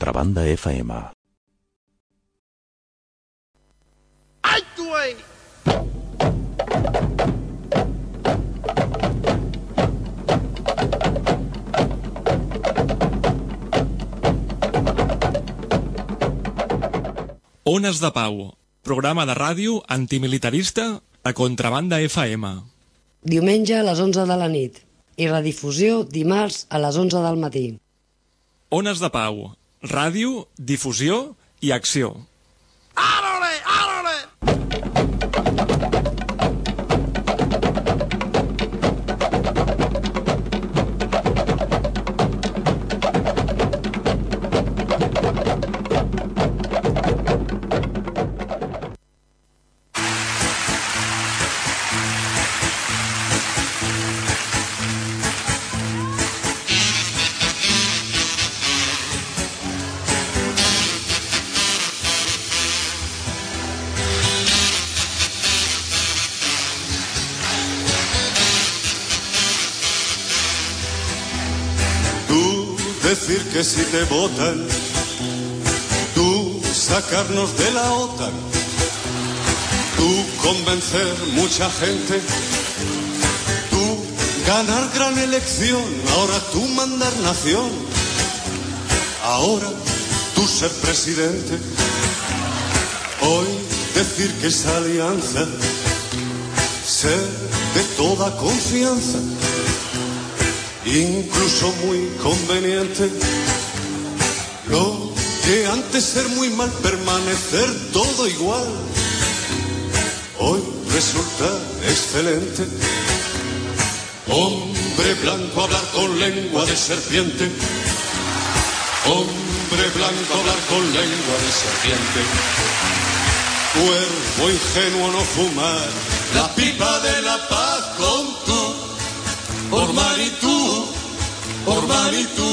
Contrabanda FM. ¡Ay, güey! Ones de Pau, programa de ràdio antimilitarista a Contrabanda FM. Diumenge a les 11 de la nit i redifusió dimarts a les 11 del matí. Ones de Pau, ràdio, difusió i acció. Ara! decir que si te votan, tú sacarnos de la OTAN, tú convencer mucha gente, tú ganar gran elección, ahora tú mandar nación, ahora tú ser presidente, hoy decir que esa alianza, ser de toda confianza incluso muy conveniente. Lo que antes ser muy mal, permanecer todo igual, hoy resulta excelente. Hombre blanco hablar con lengua de serpiente. Hombre blanco hablar con lengua de serpiente. Cuervo ingenuo no fumar la pipa de la paz con tú. Por Manitú, por Manitú.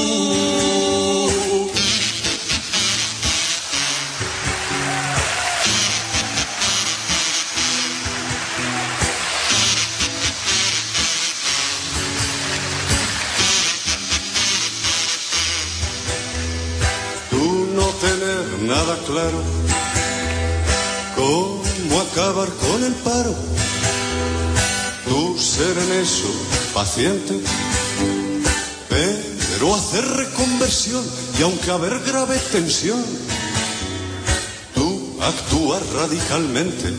Tú no tener nada claro cómo acabar con el paro. Tú ser en eso paciente, pero hacer reconversión y aunque haber grave tensión, tú actuar radicalmente.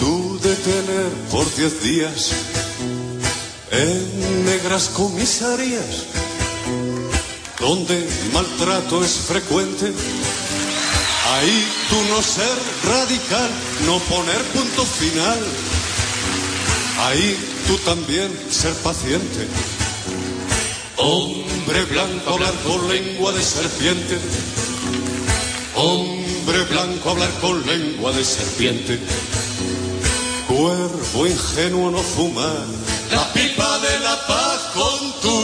Tú detener por diez días en negras comisarías donde maltrato es frecuente. Ahí tú no ser radical, no poner punto final. Ahí tú también ser paciente. Hombre blanco hablar con lengua de serpiente. Hombre blanco hablar con lengua de serpiente. Cuervo ingenuo no fumar la pipa de la paz con tú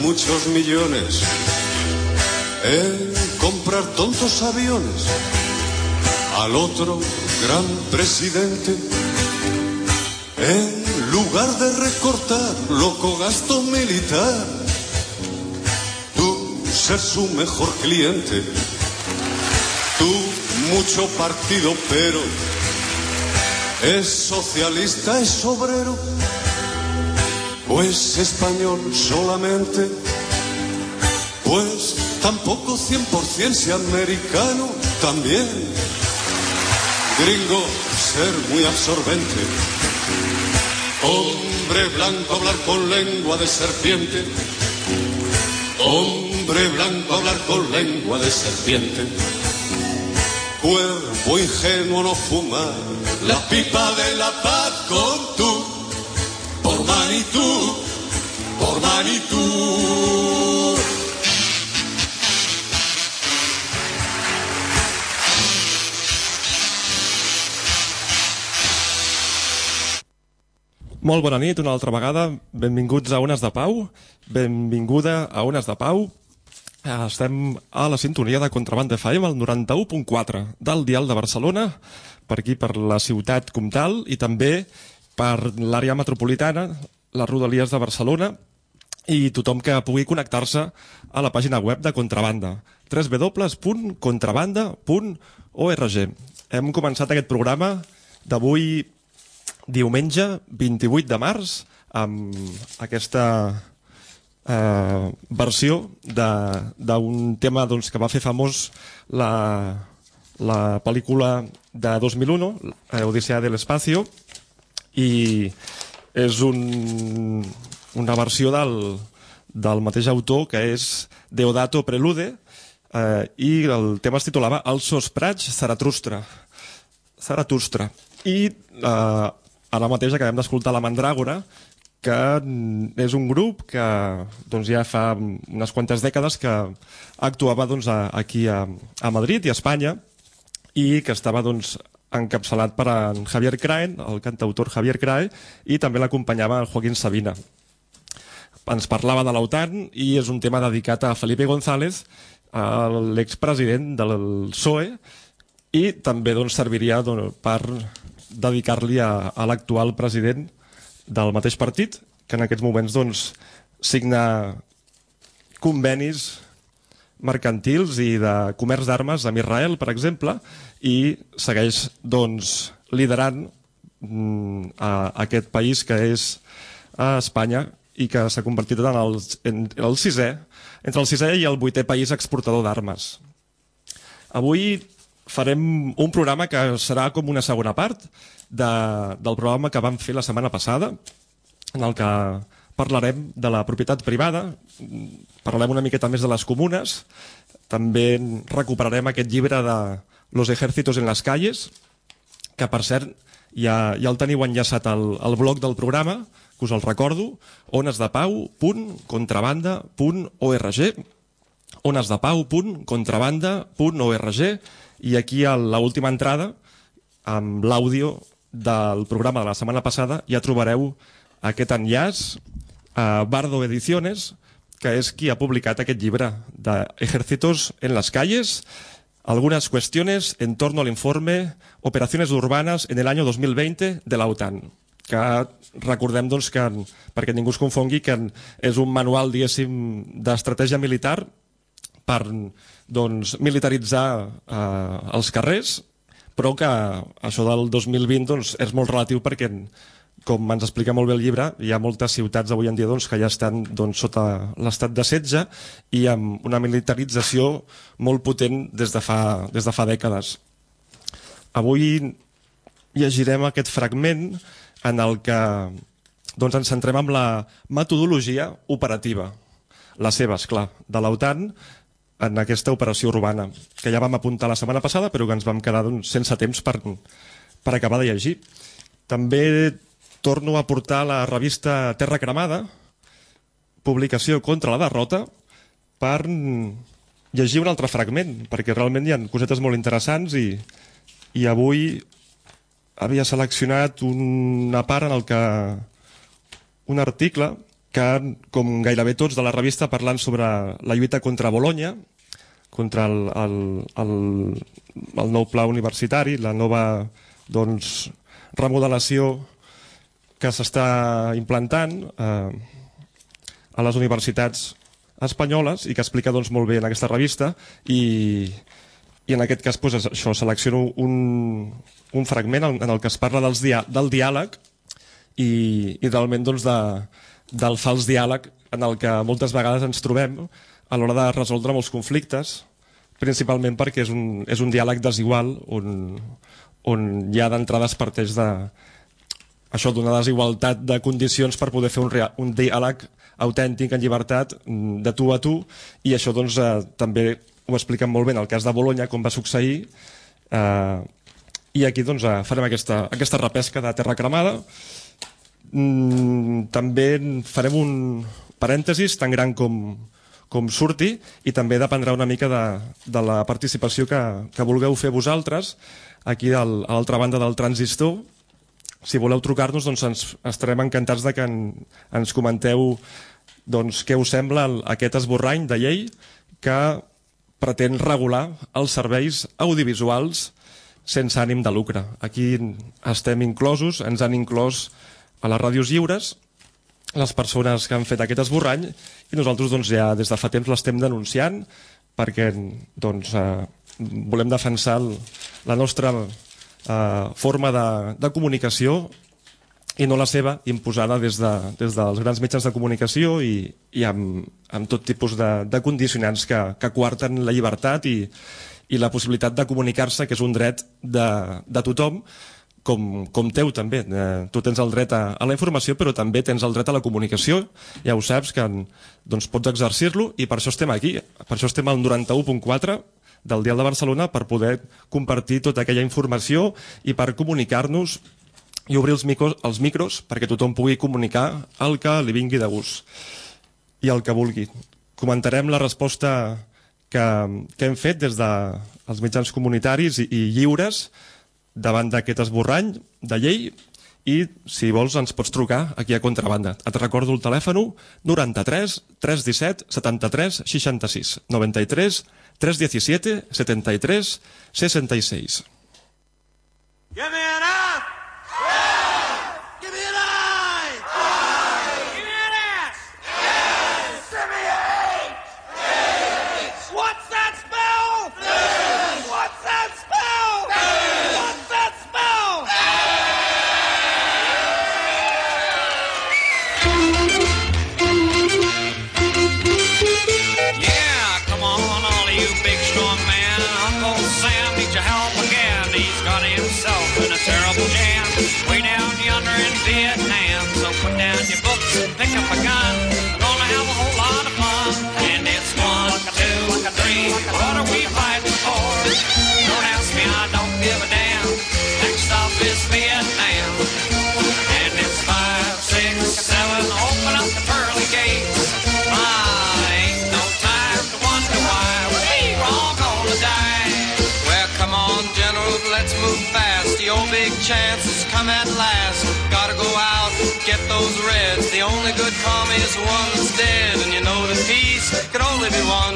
muchos millones en comprar tontos aviones al otro gran presidente. En lugar de recortar loco gasto militar, tú ser su mejor cliente. Tú mucho partido, pero es socialista, es obrero, pues español solamente, pues tampoco 100% si americano también gringo ser muy absorbente. Hombre blanco hablar con lengua de serpiente. Hombre blanco hablar con lengua de serpiente. Cuervo ingenuo no fumar la pipa de la paz con tú. Manitú, por Manitú. Molt bona nit, una altra vegada. Benvinguts a Ones de Pau. Benvinguda a Ones de Pau. Estem a la sintonia de Contraband FM, el 91.4 del Dial de Barcelona, per aquí, per la ciutat comtal, i també per l'àrea metropolitana, les rodalies de Barcelona, i tothom que pugui connectar-se a la pàgina web de Contrabanda, www.contrabanda.org. Hem començat aquest programa d'avui diumenge 28 de març amb aquesta eh, versió d'un tema doncs, que va fer famós la, la pel·lícula de 2001, eh, Odissea de l'Espacio, i és un, una versió del, del mateix autor que és Deodato Prelude eh, i el tema es titulava El Sosprats Zaratustra. Zaratustra. I eh, ara mateix acabem d'escoltar La Mandràgora, que mm, és un grup que doncs, ja fa unes quantes dècades que actuava doncs, a, aquí a, a Madrid i a Espanya i que estava doncs, encapçalat per en Javier Crae, el cantautor Javier Crae, i també l'acompanyava el Joaquín Sabina. Ens parlava de l'OTAN i és un tema dedicat a Felipe González, l'expresident del PSOE, i també doncs, serviria doncs, per dedicar-li a, a l'actual president del mateix partit, que en aquests moments doncs, signa convenis mercantils i de comerç d'armes amb Israel, per exemple, i segueix doncs, liderant mm, a, aquest país que és a Espanya i que s'ha convertit en el, en el sisè, entre el sisè i el vuitè país exportador d'armes. Avui farem un programa que serà com una segona part de, del programa que vam fer la setmana passada, en el que parlarem de la propietat privada, parlarem una miqueta més de les comunes, també recuperarem aquest llibre de Los ejércitos en las calles, que per cert ja, ja el teniu enllaçat al, al blog del programa, que us el recordo, onesdepau.contrabanda.org onesdepau.contrabanda.org i aquí a l'última entrada, amb l'àudio del programa de la setmana passada, ja trobareu aquest enllaç a Bardo Ediciones, que és qui ha publicat aquest llibre de Ejércitos en las calles, algunas cuestiones en torno al informe Operaciones urbanas en el año 2020 de la OTAN que recordem doncs, que, perquè ningú es confongui, que és un manual, diguéssim, d'estratègia militar per doncs, militaritzar eh, els carrers, però que això del 2020 doncs, és molt relatiu perquè, com ens explica molt bé el llibre, hi ha moltes ciutats avui en dia doncs, que ja estan doncs, sota l'estat de setge i amb una militarització molt potent des de fa, des de fa dècades. Avui llegirem aquest fragment en el que doncs, ens centrem en la metodologia operativa, la seva, és clar, de l'OTAN en aquesta operació urbana, que ja vam apuntar la setmana passada, però que ens vam quedar doncs, sense temps per, per acabar de llegir. També torno a portar la revista Terra Cremada, publicació contra la derrota, per llegir un altre fragment, perquè realment hi ha cosetes molt interessants i, i avui havia seleccionat una part en el que un article que, com gairebé tots de la revista, parlant sobre la lluita contra Bologna, contra el, el, el, el nou pla universitari, la nova doncs, remodelació que s'està implantant eh, a les universitats espanyoles i que explica doncs, molt bé en aquesta revista i, i en aquest cas doncs, això selecciono un, un fragment en, en el que es parla dels dia, del diàleg i, i realment doncs, de, del fals diàleg en el que moltes vegades ens trobem a l'hora de resoldre molts conflictes, principalment perquè és un, és un diàleg desigual on, on ja d'entrada es parteix de, això d'una desigualtat de condicions per poder fer un, rea, un diàleg autèntic, en llibertat, de tu a tu, i això doncs, eh, també ho expliquen molt bé en el cas de Bologna, com va succeir, eh, i aquí doncs, eh, farem aquesta, aquesta repesca de terra cremada. Mm, també farem un parèntesis tan gran com, com surti i també dependrà una mica de, de la participació que, que vulgueu fer vosaltres aquí al, a l'altra banda del transistor si voleu trucar-nos doncs ens estarem encantats de que en, ens comenteu doncs, què us sembla el, aquest esborrany de llei que pretén regular els serveis audiovisuals sense ànim de lucre. Aquí estem inclosos, ens han inclòs a les ràdios lliures les persones que han fet aquest esborrany i nosaltres doncs, ja des de fa temps l'estem denunciant perquè doncs, eh, volem defensar el, la nostra eh, forma de, de comunicació i no la seva, imposada des, de, des dels grans mitjans de comunicació i, i amb, amb tot tipus de, de condicionants que, que coarten la llibertat i, i la possibilitat de comunicar-se, que és un dret de, de tothom, com, com teu també. Eh, tu tens el dret a, a la informació, però també tens el dret a la comunicació. Ja ho saps, que doncs, pots exercir-lo i per això estem aquí. Per això estem al 91.4 del Dial de Barcelona per poder compartir tota aquella informació i per comunicar-nos i obrir els micros, els micros perquè tothom pugui comunicar el que li vingui de gust i el que vulgui. Comentarem la resposta que, que hem fet des dels de mitjans comunitaris i, i lliures davant d'aquest esborrany de llei i si vols ens pots trucar aquí a Contrabanda. Et recordo el telèfon 93 317 73 66 93 317 73 66. was once dead, and you know the peace could only be one.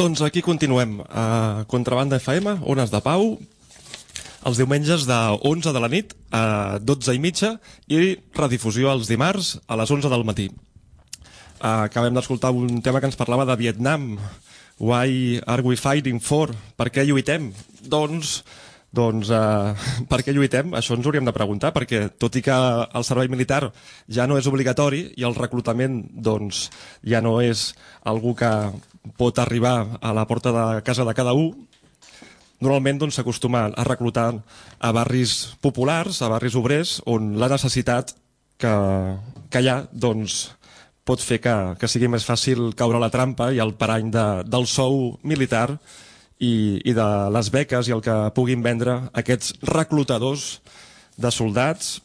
Doncs aquí continuem a Contrabanda FM, Ones de Pau, els diumenges de 11 de la nit a 12 i mitja i redifusió els dimarts a les 11 del matí. Acabem d'escoltar un tema que ens parlava de Vietnam. Why are we fighting for? Per què lluitem? Doncs, doncs uh, per què lluitem? Això ens hauríem de preguntar, perquè tot i que el servei militar ja no és obligatori i el reclutament doncs, ja no és algú que pot arribar a la porta de casa de cada un, normalment doncs, s'acostuma a reclutar a barris populars, a barris obrers, on la necessitat que, que hi ha doncs, pot fer que, que sigui més fàcil caure la trampa i el parany de, del sou militar i, i de les beques i el que puguin vendre aquests reclutadors de soldats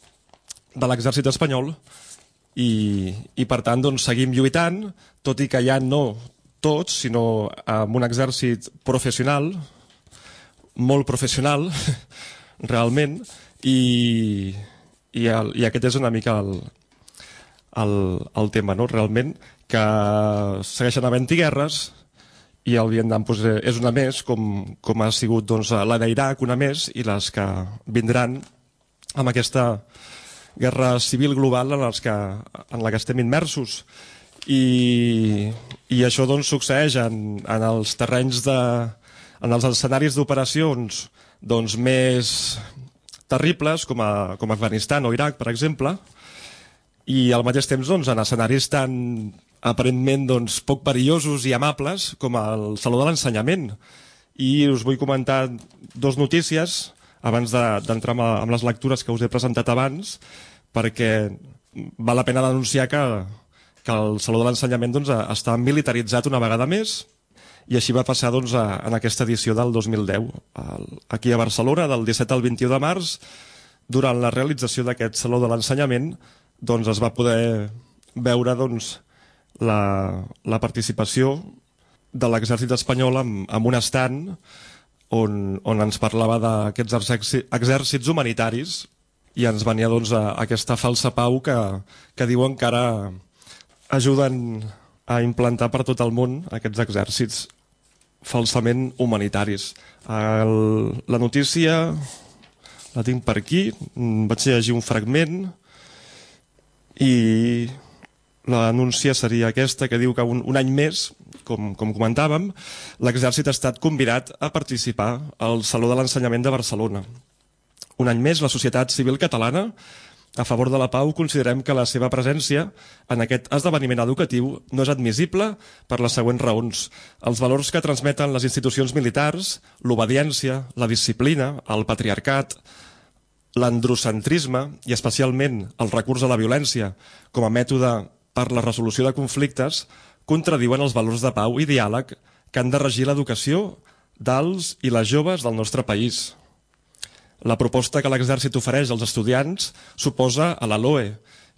de l'exèrcit espanyol. I, i per tant doncs, seguim lluitant, tot i que ja no tots, sinó amb un exèrcit professional, molt professional, realment, i, i, el, i aquest és una mica el, el, el tema, no? realment, que segueixen havent-hi guerres i el Vietnam doncs, és una més, com, com ha sigut doncs, la d'Iraq una més, i les que vindran amb aquesta guerra civil global en, els que, en la que estem immersos. I, i això doncs, succeeix en, en els terrenys de, en els escenaris d'operacions doncs, més terribles, com, a, com Afganistan o Iraq, per exemple, i al mateix temps doncs, en escenaris tan aparentment doncs, poc perillosos i amables com el Saló de l'Ensenyament. I us vull comentar dos notícies abans de- d'entrar de, amb les lectures que us he presentat abans, perquè val la pena denunciar que, que el Saló de l'Ensenyament doncs, està militaritzat una vegada més i així va passar doncs, a, en aquesta edició del 2010. El, aquí a Barcelona, del 17 al 21 de març, durant la realització d'aquest Saló de l'Ensenyament, doncs, es va poder veure doncs, la, la participació de l'exèrcit espanyol amb, amb un estant on, on ens parlava d'aquests exèrci- exèrcits humanitaris i ens venia doncs, a, a aquesta falsa pau que, que diuen que ara ajuden a implantar per tot el món aquests exèrcits falsament humanitaris. El, la notícia la tinc per aquí, vaig llegir un fragment i l'anúncia seria aquesta que diu que un, un any més, com, com comentàvem, l'exèrcit ha estat convidat a participar al Saló de l'Ensenyament de Barcelona. Un any més, la societat civil catalana, a favor de la pau, considerem que la seva presència en aquest esdeveniment educatiu no és admissible per les següents raons. Els valors que transmeten les institucions militars, l'obediència, la disciplina, el patriarcat, l'androcentrisme i especialment el recurs a la violència com a mètode per la resolució de conflictes contradiuen els valors de pau i diàleg que han de regir l'educació dels i les joves del nostre país. La proposta que l'exèrcit ofereix als estudiants suposa a la LOE,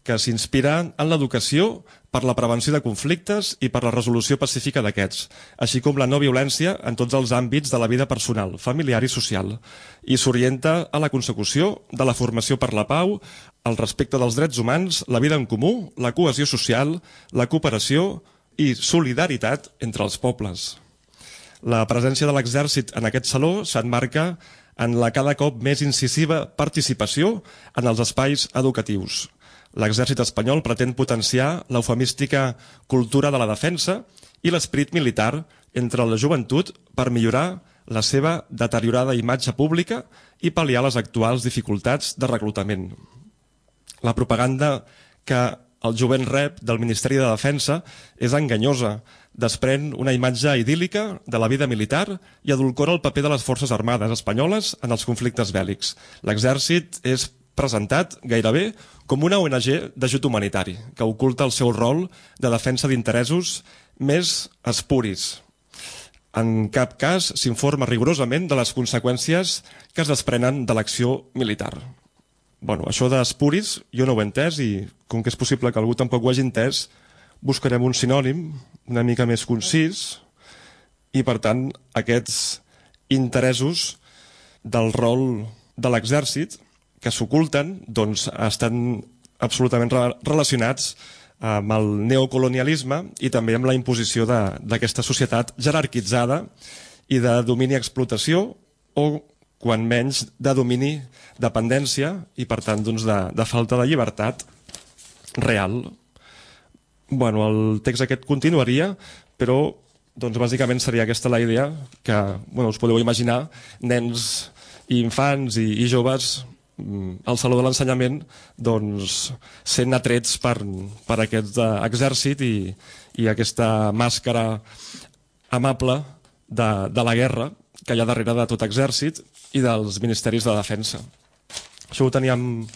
que s'inspira en l'educació per la prevenció de conflictes i per la resolució pacífica d'aquests, així com la no violència en tots els àmbits de la vida personal, familiar i social, i s'orienta a la consecució de la formació per la pau, el respecte dels drets humans, la vida en comú, la cohesió social, la cooperació i solidaritat entre els pobles. La presència de l'exèrcit en aquest saló s'enmarca en la cada cop més incisiva participació en els espais educatius. L'exèrcit espanyol pretén potenciar l'eufemística cultura de la defensa i l'esperit militar entre la joventut per millorar la seva deteriorada imatge pública i pal·liar les actuals dificultats de reclutament. La propaganda que el jovent rep del Ministeri de Defensa és enganyosa, desprèn una imatge idíl·lica de la vida militar i adulcora el paper de les forces armades espanyoles en els conflictes bèl·lics. L'exèrcit és presentat gairebé com una ONG d'ajut humanitari, que oculta el seu rol de defensa d'interessos més espuris. En cap cas s'informa rigorosament de les conseqüències que es desprenen de l'acció militar. Bueno, això d'espuris jo no ho he entès i com que és possible que algú tampoc ho hagi entès, buscarem un sinònim una mica més concís i, per tant, aquests interessos del rol de l'exèrcit que s'oculten doncs, estan absolutament re relacionats amb el neocolonialisme i també amb la imposició d'aquesta societat jerarquitzada i de domini-explotació o, quan menys, de domini dependència i, per tant, doncs, de, de falta de llibertat real. Bueno, el text aquest continuaria, però doncs, bàsicament seria aquesta la idea que bueno, us podeu imaginar nens i infants i, i joves mm, al Saló de l'Ensenyament doncs, sent atrets per, per aquest eh, exèrcit i, i aquesta màscara amable de, de la guerra que hi ha darrere de tot exèrcit i dels ministeris de defensa. Això ho teníem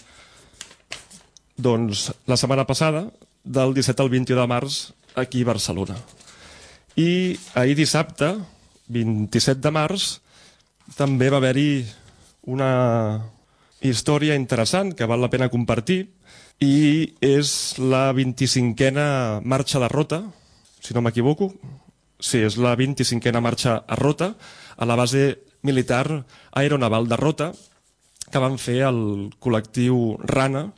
doncs, la setmana passada, del 17 al 21 de març, aquí a Barcelona. I ahir dissabte, 27 de març, també va haver-hi una història interessant que val la pena compartir i és la 25a marxa de Rota, si no m'equivoco. Sí, és la 25a marxa a Rota, a la base militar aeronaval de Rota, que van fer el col·lectiu RANA,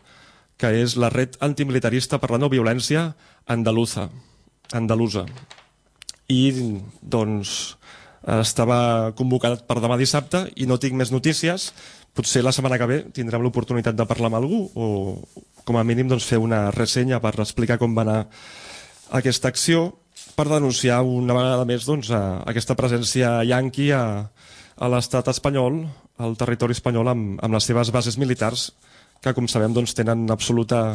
que és la red antimilitarista per la no violència andaluza. andalusa. i doncs estava convocat per demà dissabte i no tinc més notícies. Potser la setmana que ve tindrem l'oportunitat de parlar amb algú o com a mínim doncs, fer una ressenya per explicar com va anar aquesta acció per denunciar una vegada més doncs, a, aquesta presència yanqui a, a l'estat espanyol, al territori espanyol, amb, amb les seves bases militars, que com sabem doncs, tenen absoluta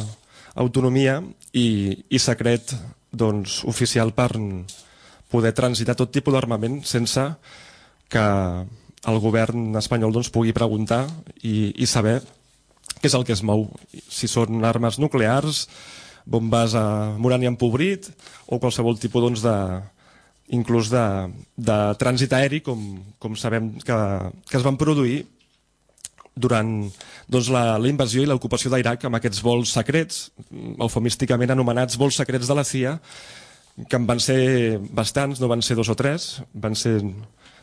autonomia i, i secret doncs, oficial per poder transitar tot tipus d'armament sense que el govern espanyol doncs, pugui preguntar i, i saber què és el que es mou, si són armes nuclears, bombes a urani empobrit o qualsevol tipus doncs, de, inclús de, de trànsit aeri, com, com sabem que, que es van produir durant doncs, la, la invasió i l'ocupació d'Iraq amb aquests vols secrets, eufemísticament anomenats vols secrets de la CIA, que en van ser bastants, no van ser dos o tres, van ser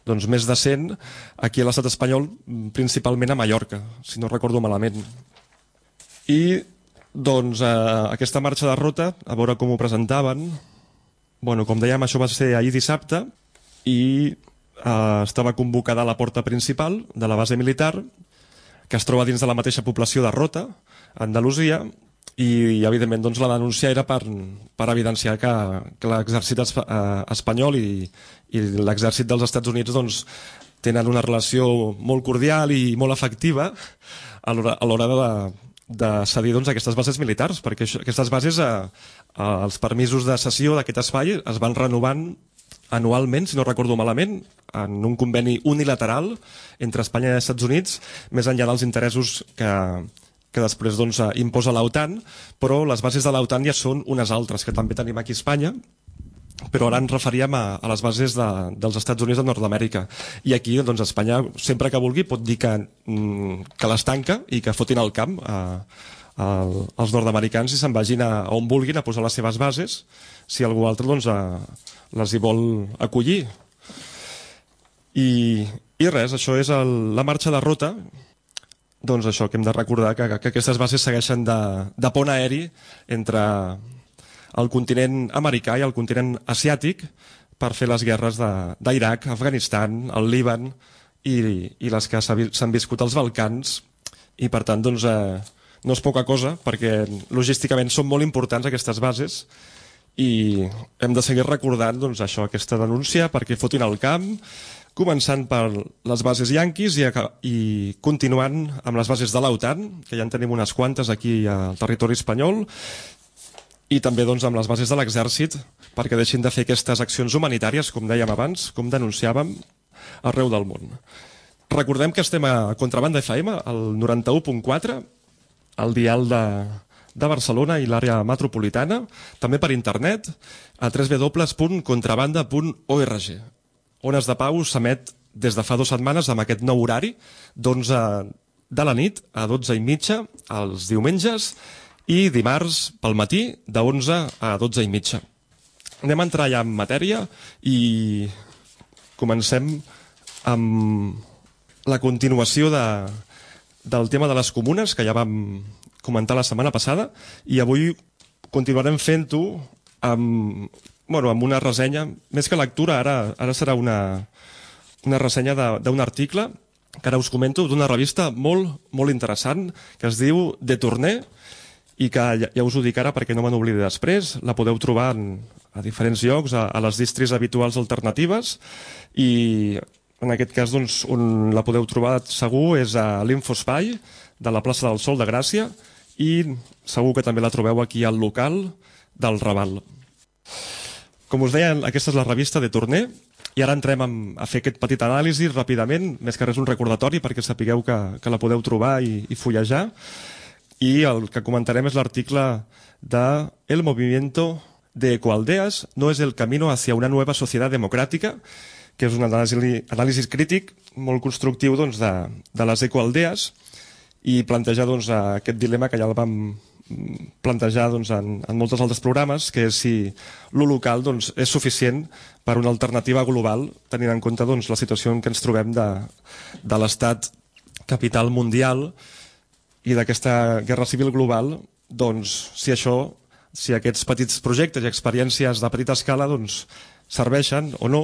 doncs, més de 100 aquí a l'estat espanyol, principalment a Mallorca, si no recordo malament. I doncs, eh, aquesta marxa de rota, a veure com ho presentaven, bueno, com dèiem, això va ser ahir dissabte i eh, estava convocada a la porta principal de la base militar, que es troba dins de la mateixa població de Rota, Andalusia, i, evidentment doncs, la denúncia era per, per evidenciar que, que l'exèrcit espa, eh, espanyol i, i l'exèrcit dels Estats Units doncs, tenen una relació molt cordial i molt efectiva a l'hora de, de cedir doncs, aquestes bases militars, perquè això, aquestes bases, eh, eh, els permisos de cessió d'aquest espai es van renovant anualment, si no recordo malament, en un conveni unilateral entre Espanya i els Estats Units, més enllà dels interessos que, que després doncs, eh, imposa l'OTAN, però les bases de l'OTAN ja són unes altres que també tenim aquí a Espanya, però ara ens referíem a, a les bases de, dels Estats Units de Nord-Amèrica. I aquí, doncs, Espanya, sempre que vulgui, pot dir que, mm, que les tanca i que fotin al camp a, a, als nord-americans i se'n vagin a, a on vulguin a posar les seves bases, si algú altre doncs, a, les hi vol acollir. I, i res, això és el, la marxa de rota, doncs això, que hem de recordar que, que aquestes bases segueixen de, de pont aeri entre el continent americà i el continent asiàtic per fer les guerres d'Iraq, Afganistan, el Líban i, i les que s'han viscut als Balcans. I per tant doncs, eh, no és poca cosa perquè logísticament són molt importants aquestes bases i hem de seguir recordant doncs, això, aquesta denúncia perquè fotin al camp començant per les bases yanquis i, i continuant amb les bases de l'OTAN, que ja en tenim unes quantes aquí al territori espanyol, i també doncs, amb les bases de l'exèrcit, perquè deixin de fer aquestes accions humanitàries, com dèiem abans, com denunciàvem, arreu del món. Recordem que estem a Contrabanda FM, al 91.4, al dial de, de Barcelona i l'àrea metropolitana, també per internet, a www.contrabanda.org. Ones de Pau s'emet des de fa dues setmanes amb aquest nou horari, d'11 de la nit a 12 i mitja, els diumenges, i dimarts pel matí de 11 a 12 i mitja. Anem a entrar ja en matèria i comencem amb la continuació de, del tema de les comunes, que ja vam comentar la setmana passada, i avui continuarem fent-ho amb, bueno, amb una ressenya, més que lectura, ara, ara serà una, una ressenya d'un article que ara us comento, d'una revista molt, molt interessant, que es diu De Tourné, i que ja, ja us ho dic ara perquè no me n'oblidi després, la podeu trobar en, a diferents llocs, a, a les distris habituals alternatives, i en aquest cas doncs, on la podeu trobar segur és a l'Infospai de la plaça del Sol de Gràcia i segur que també la trobeu aquí al local del Raval. Com us deia, aquesta és la revista de Torner i ara entrem a, fer aquest petit anàlisi ràpidament, més que res un recordatori perquè sapigueu que, que la podeu trobar i, i fullejar i el que comentarem és l'article de El movimiento de ecoaldeas no es el camino hacia una nueva sociedad democrática, que és un anàlisi, anàlisi crític molt constructiu doncs, de, de les ecoaldees i plantejar doncs, aquest dilema que ja el vam plantejar doncs, en, en molts altres programes, que és si lo local doncs, és suficient per una alternativa global, tenint en compte doncs, la situació en què ens trobem de, de l'estat capital mundial i d'aquesta guerra civil global, doncs, si això, si aquests petits projectes i experiències de petita escala doncs, serveixen o no.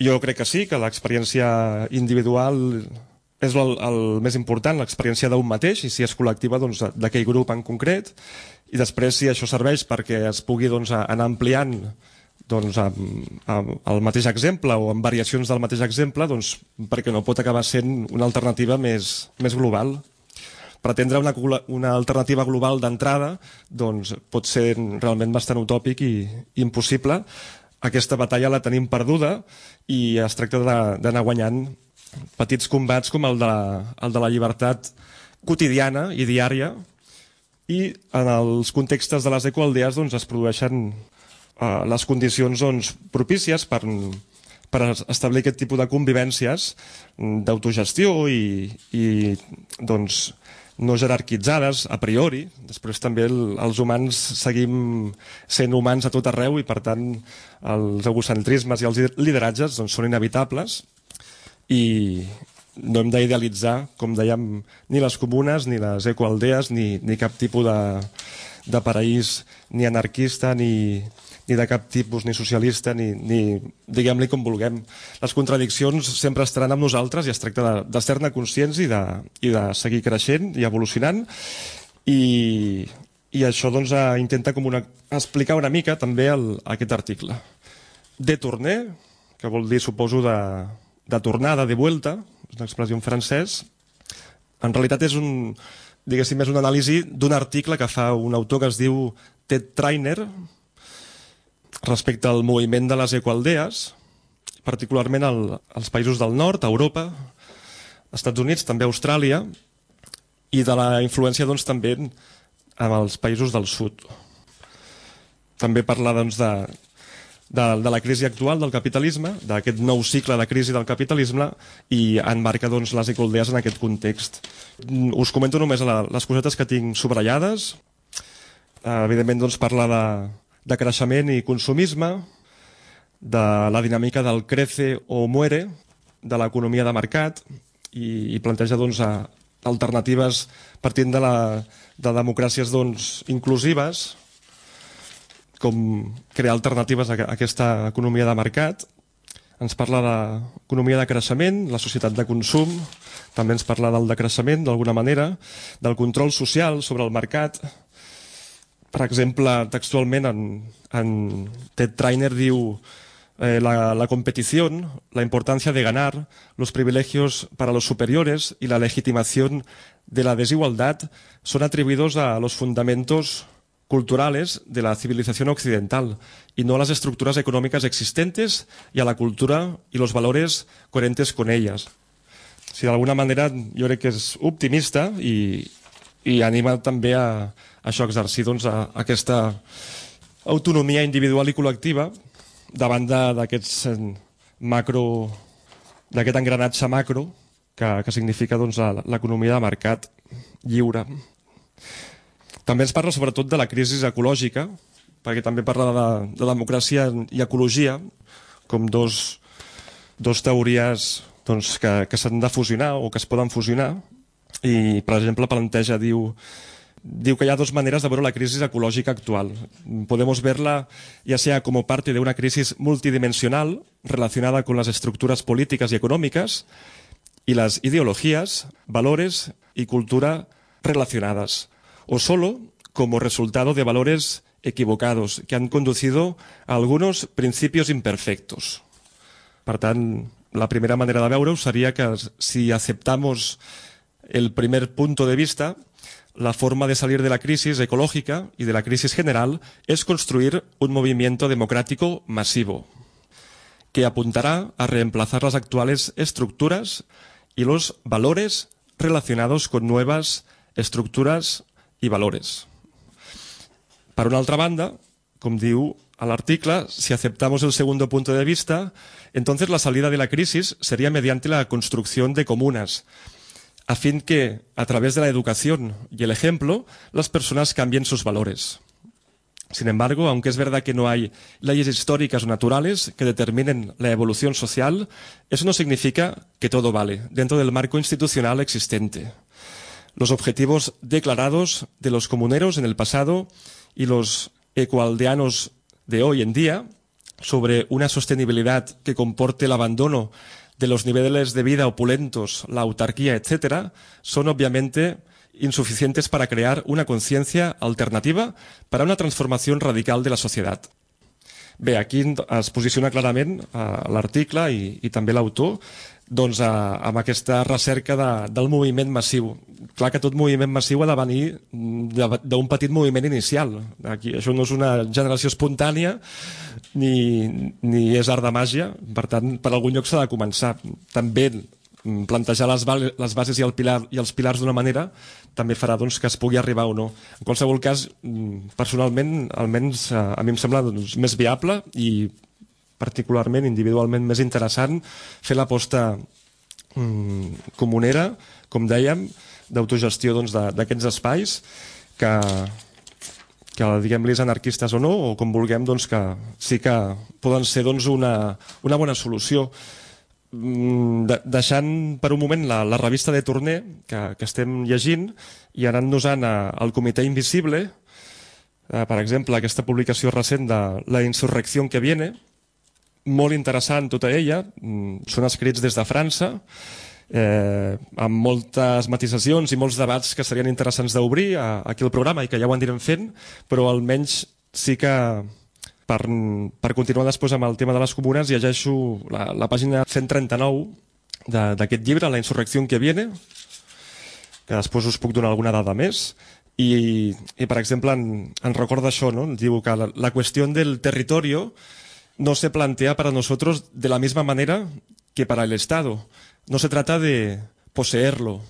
Jo crec que sí, que l'experiència individual és el, el més important, l'experiència d'un mateix, i si és col·lectiva, doncs, d'aquell grup en concret, i després si això serveix perquè es pugui doncs, anar ampliant doncs, amb, amb el mateix exemple o amb variacions del mateix exemple, doncs, perquè no pot acabar sent una alternativa més, més global. Pretendre una, una alternativa global d'entrada doncs, pot ser realment bastant utòpic i, i impossible. Aquesta batalla la tenim perduda i es tracta d'anar guanyant petits combats com el de, el de la llibertat quotidiana i diària i en els contextes de les ecoaldees doncs, es produeixen eh, les condicions doncs, propícies per, per establir aquest tipus de convivències d'autogestió i, i doncs, no jerarquitzades a priori. Després també el, els humans seguim sent humans a tot arreu i per tant els egocentrismes i els lideratges doncs, són inevitables i no hem d'idealitzar, com dèiem, ni les comunes, ni les ecoaldees, ni, ni cap tipus de, de paraís ni anarquista, ni, ni de cap tipus, ni socialista, ni, ni diguem-li com vulguem. Les contradiccions sempre estaran amb nosaltres i es tracta de, de ser-ne conscients i de, i de seguir creixent i evolucionant i, i això doncs, eh, intenta com una, explicar una mica també el, aquest article. De tourner, que vol dir, suposo, de, de tornada, de vuelta, és una expressió en francès, en realitat és un, diguéssim, és una anàlisi d'un article que fa un autor que es diu Ted Trainer respecte al moviment de les ecoaldees, particularment al, als països del nord, Europa, Estats Units, també Austràlia, i de la influència doncs, també amb els països del sud. També parla doncs, de, de, de la crisi actual del capitalisme, d'aquest nou cicle de crisi del capitalisme i enmarca doncs, les ecoaldees en aquest context. Us comento només la, les cosetes que tinc subratllades. Eh, evidentment doncs, parla de, de creixement i consumisme, de la dinàmica del crece o muere, de l'economia de mercat i, i planteja doncs, alternatives partint de, la, de democràcies doncs, inclusives, com crear alternatives a aquesta economia de mercat. Ens parla d'economia de creixement, la societat de consum, també ens parla del decreixement, d'alguna manera, del control social sobre el mercat. Per exemple, textualment, en, en Ted Trainer diu eh, la, la competición, la importancia de ganar, los privilegios para los superiores y la legitimación de la desigualdad son atribuidos a los fundamentos culturales de la civilización occidental y no a las estructuras económicas existentes y a la cultura y los valores coherentes con ellas. Si d'alguna manera jo crec que és optimista i, i anima també a, a això a exercir doncs, a, a aquesta autonomia individual i col·lectiva davant d'aquests eh, macro d'aquest engranatge macro que, que significa doncs, l'economia de mercat lliure. També ens parla sobretot de la crisi ecològica, perquè també parla de, de democràcia i ecologia com dos, dos teories doncs, que, que s'han de fusionar o que es poden fusionar. I, per exemple, planteja, diu, diu que hi ha dos maneras de ver la crisis ecológica actual. Podemos verla ya sea como parte de una crisis multidimensional relacionada con las estructuras políticas y económicas y las ideologías, valores y cultura relacionadas, o solo como resultado de valores equivocados que han conducido a algunos principios imperfectos. Per la primera manera de veure-ho que si aceptamos el primer punto de vista, la forma de salir de la crisis ecológica y de la crisis general es construir un movimiento democrático masivo que apuntará a reemplazar las actuales estructuras y los valores relacionados con nuevas estructuras y valores. Por una otra banda, como diu al artículo, si aceptamos el segundo punto de vista, entonces la salida de la crisis sería mediante la construcción de comunas, a fin que, a través de la educación y el ejemplo, las personas cambien sus valores. Sin embargo, aunque es verdad que no hay leyes históricas o naturales que determinen la evolución social, eso no significa que todo vale dentro del marco institucional existente. Los objetivos declarados de los comuneros en el pasado y los ecoaldeanos de hoy en día sobre una sostenibilidad que comporte el abandono de los niveles de vida opulentos, la autarquía, etcétera, son obviamente insuficientes para crear una conciencia alternativa para una transformación radical de la sociedad. Bé, aquí es posiciona clarament eh, l'article i, i també l'autor doncs, eh, amb aquesta recerca de, del moviment massiu. Clar que tot moviment massiu ha de venir d'un petit moviment inicial. Aquí, això no és una generació espontània ni, ni és art de màgia, per tant, per algun lloc s'ha de començar. També mm, plantejar les, les bases i, el pilar, i els pilars d'una manera també farà doncs, que es pugui arribar o no. En qualsevol cas, mm, personalment, almenys a mi em sembla doncs, més viable i particularment, individualment més interessant fer l'aposta mm, comunera, com dèiem, d'autogestió doncs, d'aquests espais que, que diguem-los anarquistes o no, o com vulguem, doncs, que sí que poden ser doncs, una, una bona solució. Mm, de, deixant per un moment la, la revista de Torner que, que estem llegint i anant-nos-en a- al Comitè Invisible eh, per exemple aquesta publicació recent de La insurrecció que viene molt interessant tota ella mm, són escrits des de França eh, amb moltes matisacions i molts debats que serien interessants d'obrir aquí al programa i que ja ho anirem fent però almenys sí que per, per continuar després amb el tema de les comunes llegeixo la, la pàgina 139 de- d'aquest llibre, La insurrecció que viene que després us puc donar alguna dada més i, i per exemple en, en recorda això, no? diu que la, la qüestió del territorio no se plantea para nosotros de la misma manera que para el Estado. No se trata de poseerlo,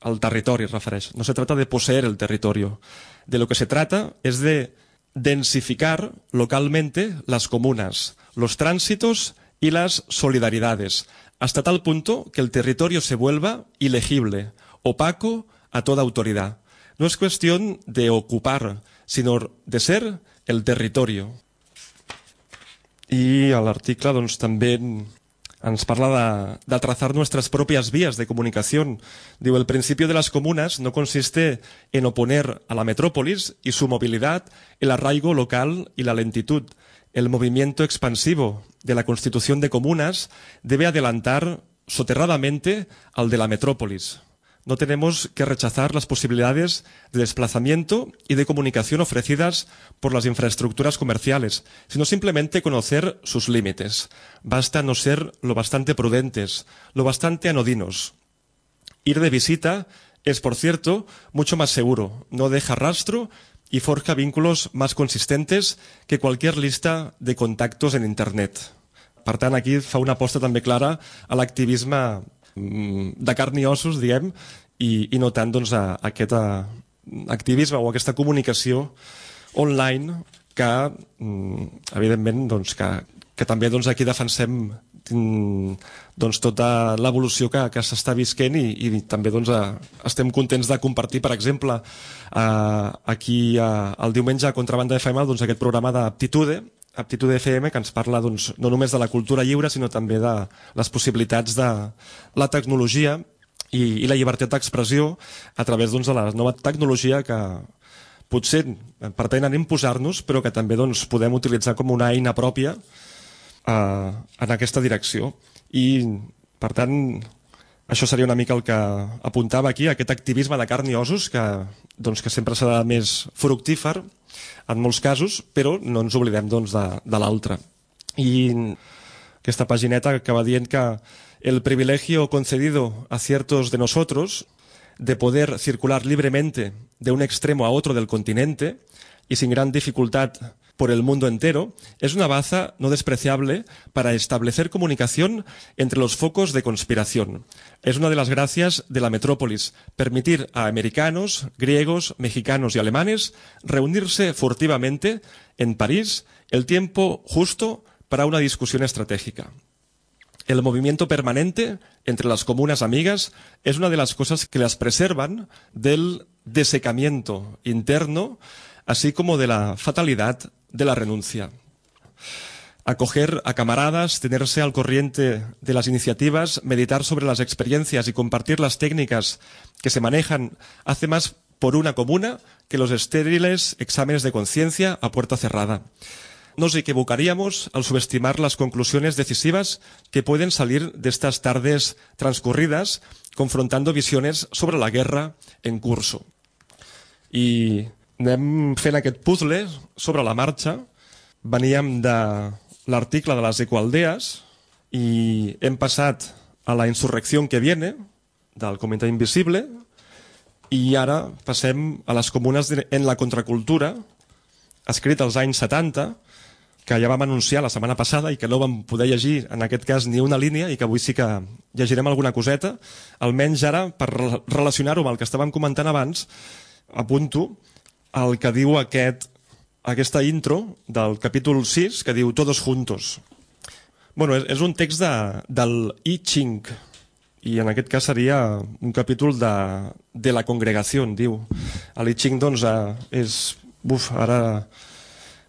al territori es refereix. No se trata de poseer el territorio. De lo que se trata es de densificar localmente las comunas, los tránsitos y las solidaridades, hasta tal punto que el territorio se vuelva ilegible, opaco a toda autoridad. No es cuestión de ocupar, sino de ser el territorio. I l'article doncs, també ens parla de, de trazar nuestras propias vías de comunicación. Digo, el principio de las comunas no consiste en oponer a la metrópolis y su movilidad el arraigo local y la lentitud. El movimiento expansivo de la constitución de comunas debe adelantar soterradamente al de la metrópolis. No tenemos que rechazar las posibilidades de desplazamiento y de comunicación ofrecidas por las infraestructuras comerciales, sino simplemente conocer sus límites. Basta no ser lo bastante prudentes, lo bastante anodinos. Ir de visita es, por cierto, mucho más seguro, no deja rastro y forja vínculos más consistentes que cualquier lista de contactos en Internet. Per aquí fa una aposta també clara a l'activisme de carn i ossos, diguem, i, i no tant doncs, a, a aquest a, activisme o aquesta comunicació online que, mm, evidentment, doncs, que, que també doncs, aquí defensem mm, doncs, tota l'evolució que, que s'està visquent i, i també doncs, a, estem contents de compartir, per exemple, a, aquí a, el diumenge a Contrabanda FM doncs, aquest programa d'Aptitude, Aptitude FM, que ens parla doncs, no només de la cultura lliure, sinó també de les possibilitats de la tecnologia i, i la llibertat d'expressió a través doncs, de la nova tecnologia que potser pretenen imposar-nos, però que també doncs, podem utilitzar com una eina pròpia eh, en aquesta direcció. I, per tant, això seria una mica el que apuntava aquí, aquest activisme de carn i ossos, que, doncs, que sempre serà més fructífer en molts casos, però no ens oblidem doncs, de, de l'altre. I aquesta pagineta acaba dient que el privilegio concedido a ciertos de nosotros de poder circular libremente de un extremo a otro del continente y sin gran dificultad por el mundo entero, es una baza no despreciable para establecer comunicación entre los focos de conspiración. Es una de las gracias de la metrópolis, permitir a americanos, griegos, mexicanos y alemanes reunirse furtivamente en París el tiempo justo para una discusión estratégica. El movimiento permanente entre las comunas amigas es una de las cosas que las preservan del desecamiento interno, así como de la fatalidad de la renuncia. Acoger a camaradas, tenerse al corriente de las iniciativas, meditar sobre las experiencias y compartir las técnicas que se manejan hace más por una comuna que los estériles exámenes de conciencia a puerta cerrada. Nos equivocaríamos al subestimar las conclusiones decisivas que pueden salir de estas tardes transcurridas confrontando visiones sobre la guerra en curso. I anem fent aquest puzzle sobre la marxa. Veníem de l'article de les ecoaldees i hem passat a la insurrecció que viene, del Comitè Invisible, i ara passem a les comunes en la contracultura, escrit als anys 70, que ja vam anunciar la setmana passada i que no vam poder llegir, en aquest cas, ni una línia i que avui sí que llegirem alguna coseta, almenys ara, per re- relacionar-ho amb el que estàvem comentant abans, apunto el que diu aquest, aquesta intro del capítol 6, que diu Todos juntos. Bueno, és, és un text de, del I Ching, i en aquest cas seria un capítol de, de la congregació, diu. El I Ching, doncs, eh, és... Buf, ara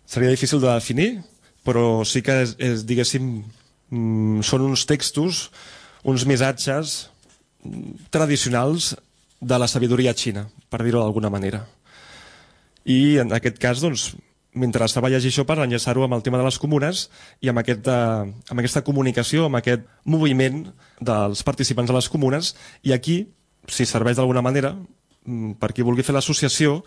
seria difícil de definir, però sí que, és, és, diguéssim, mm, són uns textos, uns missatges tradicionals de la sabidoria xina, per dir-ho d'alguna manera. I en aquest cas, doncs, mentre estava llegint això per enllaçar-ho amb el tema de les comunes i amb, aquest, eh, amb aquesta comunicació, amb aquest moviment dels participants de les comunes, i aquí, si serveix d'alguna manera, mm, per qui vulgui fer l'associació,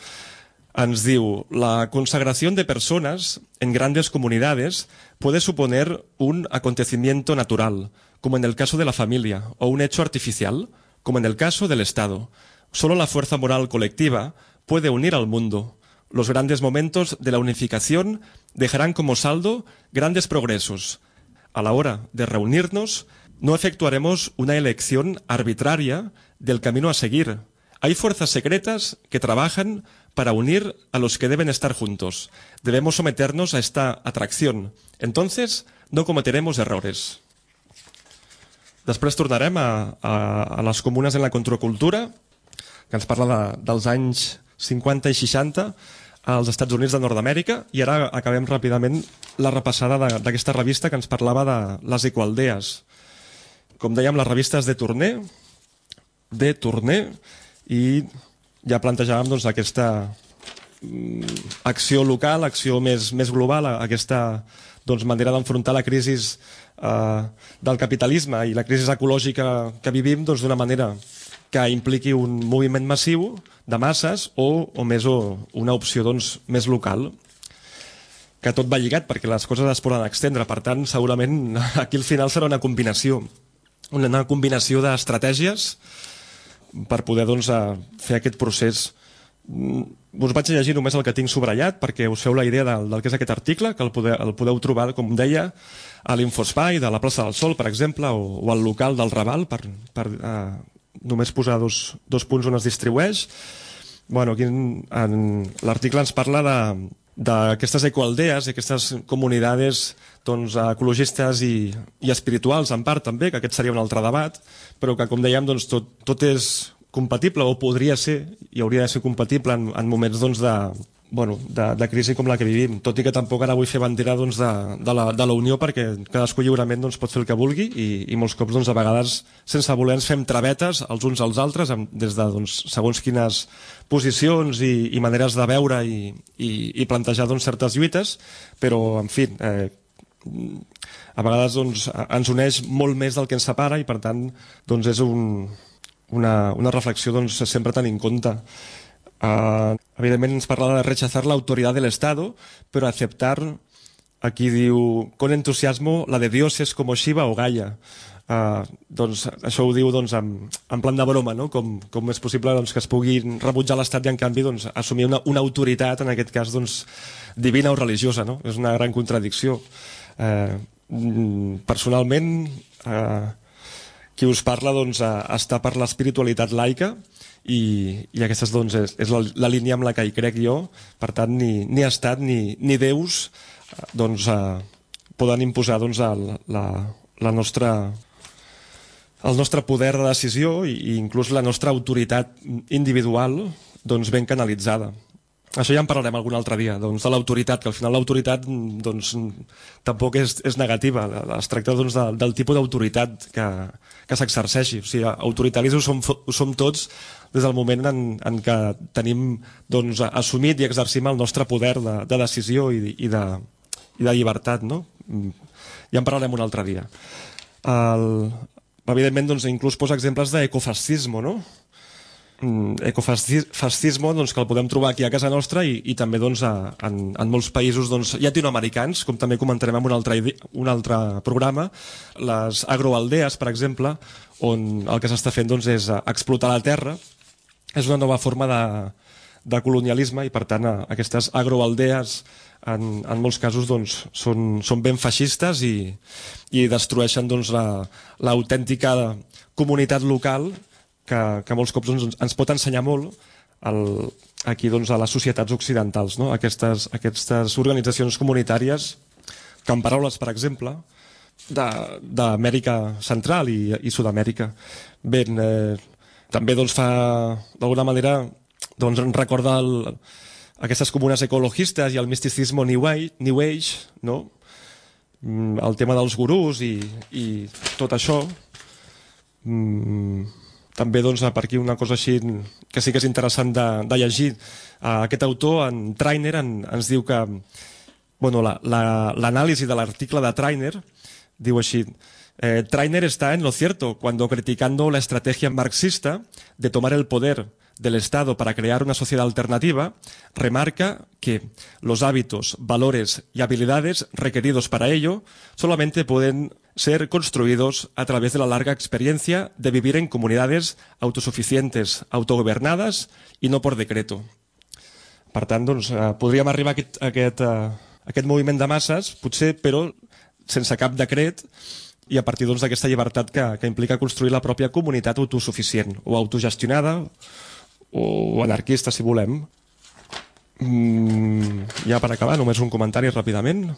ens diu, la consagración de personas en grandes comunidades puede suponer un acontecimiento natural, como en el caso de la familia, o un hecho artificial, como en el caso del Estado. Solo la fuerza moral colectiva puede unir al mundo. Los grandes momentos de la unificación dejarán como saldo grandes progresos. A la hora de reunirnos, no efectuaremos una elección arbitraria del camino a seguir. Hay fuerzas secretas que trabajan para unir a los que deben estar juntos. Debemos someternos a esta atracción. Entonces, no cometeremos errores. Després tornarem a, a, a les comunes en la contracultura, que ens parla de, dels anys 50 i 60 als Estats Units de Nord-Amèrica, i ara acabem ràpidament la repassada d'aquesta revista que ens parlava de les ecoaldees. Com dèiem, les revistes de Tourné, de Tourné, i ja plantejàvem doncs, aquesta mm, acció local, acció més, més global, aquesta doncs, manera d'enfrontar la crisi eh, del capitalisme i la crisi ecològica que vivim doncs, d'una manera que impliqui un moviment massiu de masses o, o més o una opció doncs, més local que tot va lligat perquè les coses es poden extendre per tant segurament aquí al final serà una combinació una combinació d'estratègies per poder doncs, fer aquest procés. Mm, Us vaig llegir només el que tinc subratllat perquè us feu la idea del, del que és aquest article, que el podeu, el podeu trobar, com deia, a l'Infospai de la plaça del Sol, per exemple, o, o al local del Raval, per, per eh, només posar dos, dos punts on es distribueix. Bueno, aquí l'article ens parla d'aquestes ecoaldees aquestes comunitats doncs, ecologistes i, i espirituals en part també, que aquest seria un altre debat, però que com dèiem doncs, tot, tot és compatible o podria ser i hauria de ser compatible en, en moments doncs, de, bueno, de, de crisi com la que vivim, tot i que tampoc ara vull fer bandera doncs, de, de, la, de la unió perquè cadascú lliurement doncs, pot fer el que vulgui i, i molts cops doncs, a vegades sense voler ens fem travetes els uns als altres amb, des de doncs, segons quines posicions i, i maneres de veure i, i, i plantejar doncs, certes lluites, però en fi, eh, a vegades doncs, ens uneix molt més del que ens separa i per tant doncs, és un, una, una reflexió doncs, sempre tenir en compte. Uh, evidentment ens parla de rechazar la autoridad del Estado, pero aceptar, aquí diu, con entusiasmo la de dioses como Shiva o Gaia. Uh, doncs això ho diu doncs, en, en plan de broma, no? com, com és possible doncs, que es pugui rebutjar l'Estat i en canvi doncs, assumir una, una autoritat, en aquest cas doncs, divina o religiosa. No? És una gran contradicció. Mm, personalment, eh, qui us parla doncs, eh, està per l'espiritualitat laica i, i aquesta doncs, és, és la, la línia amb la que hi crec jo. Per tant, ni, ni Estat ni, ni déus eh, doncs, eh, poden imposar doncs, el, la, la nostra, el nostre poder de decisió i, i inclús la nostra autoritat individual doncs, ben canalitzada. Això ja en parlarem algun altre dia, doncs, de l'autoritat, que al final l'autoritat doncs, tampoc és, és negativa. Es tracta doncs, de, del tipus d'autoritat que, que s'exerceixi. O sigui, autoritaris ho som, ho som tots des del moment en, en què tenim doncs, assumit i exercim el nostre poder de, de decisió i, i, de, i de llibertat, no? Mm, Ja en parlarem un altre dia. El, evidentment, doncs, inclús posa exemples d'ecofascismo, no? Mm, ecofascismo doncs, que el podem trobar aquí a casa nostra i, i també doncs, a, en, en molts països doncs, llatinoamericans, com també comentarem en un altre, un altre programa, les agroaldees, per exemple, on el que s'està fent doncs, és eh, explotar la terra, és una nova forma de, de colonialisme i per tant eh, aquestes agroaldees en, en molts casos doncs, són, són ben feixistes i, i destrueixen doncs, la- l'autèntica comunitat local que, que molts cops doncs, ens pot ensenyar molt el, aquí doncs, a les societats occidentals, no? aquestes, aquestes organitzacions comunitàries que en paraules, per exemple, d'Amèrica Central i, i Sud-amèrica. Eh, també doncs, fa, d'alguna manera, doncs, recorda el, aquestes comunes ecologistes i el misticismo New Age, New Age no? Mm, el tema dels gurús i, i tot això. Mm, també doncs, per aquí una cosa així que sí que és interessant de, de llegir. Uh, aquest autor, en Trainer, en, ens diu que bueno, l'anàlisi la, la, de l'article de Trainer diu així eh, Trainer está en lo cierto cuando criticando la estrategia marxista de tomar el poder del Estado para crear una sociedad alternativa, remarca que los hábitos, valores y habilidades requeridos para ello solamente pueden ser construidos a través de la larga experiencia de vivir en comunidades autosuficientes, autogobernadas y no por decreto. Per tant, doncs, eh, podríem arribar a aquest, a aquest, eh, a aquest moviment de masses, potser, però sense cap decret i a partir doncs, d'aquesta llibertat que, que implica construir la pròpia comunitat autosuficient o autogestionada o anarquista, si volem. Mm, ja per acabar, només un comentari ràpidament.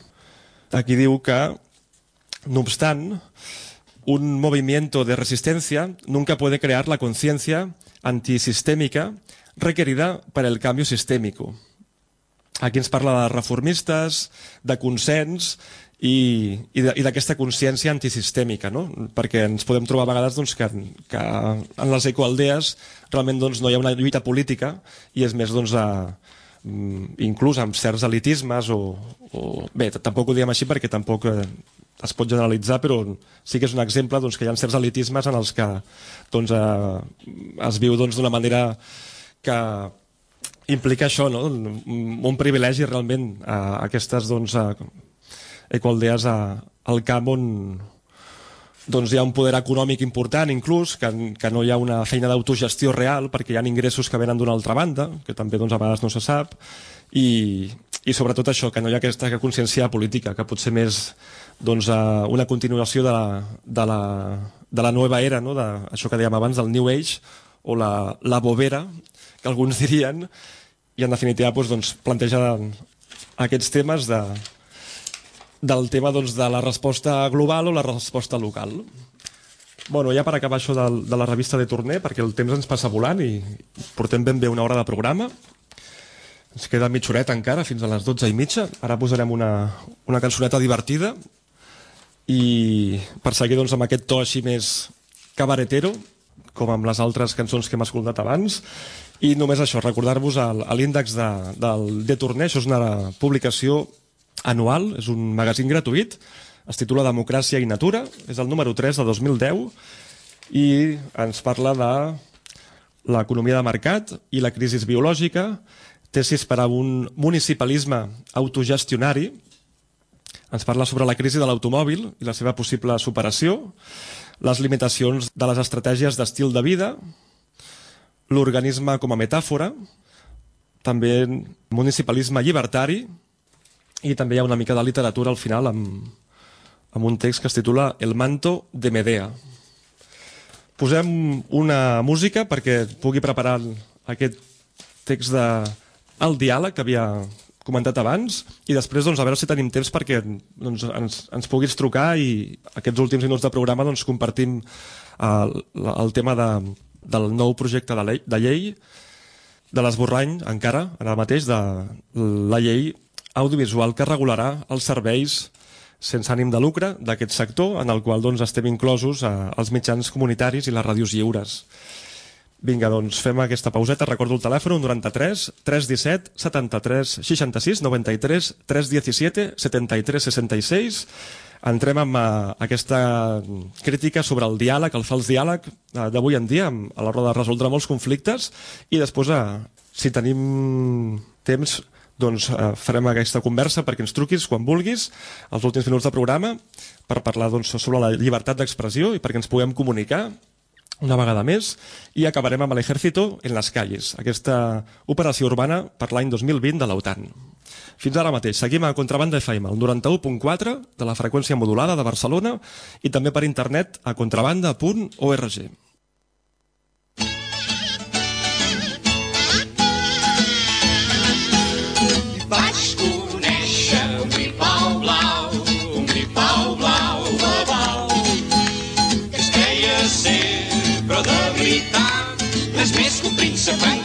Aquí diu que, no obstant, un movimiento de resistencia nunca puede crear la conciencia antisistémica requerida para el cambio sistémico. Aquí ens parla de reformistes, de consens i, i d'aquesta consciència antisistèmica, no? perquè ens podem trobar a vegades doncs, que, que en les ecoaldees realment doncs, no hi ha una lluita política i és més doncs, a, mm, inclús amb certs elitismes o, o... bé, tampoc ho diem així perquè tampoc eh, es pot generalitzar però sí que és un exemple doncs, que hi ha certs elitismes en els que doncs, eh, es viu doncs, d'una manera que implica això, no? un, un privilegi realment a aquestes doncs, a, ecoaldees a, al camp on doncs hi ha un poder econòmic important inclús, que, que no hi ha una feina d'autogestió real perquè hi ha ingressos que venen d'una altra banda, que també doncs, a vegades no se sap, i, i sobretot això, que no hi ha aquesta consciència política, que pot ser més doncs, una continuació de la, de la, de la nova era, no? de, això que dèiem abans, del New Age, o la, la bovera, que alguns dirien, i en definitiva doncs, doncs, planteja aquests temes de, del tema doncs, de la resposta global o la resposta local. Bueno, ja per acabar això del, de la revista de Torner, perquè el temps ens passa volant i portem ben bé una hora de programa. Ens queda mitja horeta encara, fins a les 12 i mitja. Ara posarem una, una cançoneta divertida i per seguir doncs, amb aquest to així més cabaretero, com amb les altres cançons que hem escoltat abans. I només això, recordar-vos l'índex de, del de Torner, això és una publicació anual, és un magazín gratuït, es titula Democràcia i Natura, és el número 3 de 2010 i ens parla de l'economia de mercat i la crisi biològica, tesis per a un municipalisme autogestionari, ens parla sobre la crisi de l'automòbil i la seva possible superació, les limitacions de les estratègies d'estil de vida, l'organisme com a metàfora, també municipalisme llibertari, i també hi ha una mica de literatura al final amb, amb un text que es titula El manto de Medea. Posem una música perquè pugui preparar aquest text de El diàleg que havia comentat abans i després doncs, a veure si tenim temps perquè doncs, ens, ens puguis trucar i aquests últims minuts de programa doncs, compartim el, el tema de, del nou projecte de, llei, de llei de l'esborrany encara, ara mateix, de la llei audiovisual que regularà els serveis sense ànim de lucre d'aquest sector, en el qual doncs, estem inclosos eh, els mitjans comunitaris i les ràdios lliures. Vinga, doncs fem aquesta pauseta. Recordo el telèfon, 93 317 73 66 93 317 73 66. Entrem amb uh, aquesta crítica sobre el diàleg, el fals diàleg uh, d'avui en dia, a l'hora de resoldre molts conflictes, i després, si tenim temps, doncs uh, farem aquesta conversa perquè ens truquis quan vulguis, els últims minuts de programa, per parlar doncs, sobre la llibertat d'expressió i perquè ens puguem comunicar una vegada més i acabarem amb l'Ejército en les calles, aquesta operació urbana per l'any 2020 de l'OTAN. Fins ara mateix, seguim a Contrabanda FM, el 91.4 de la freqüència modulada de Barcelona i també per internet a contrabanda.org. més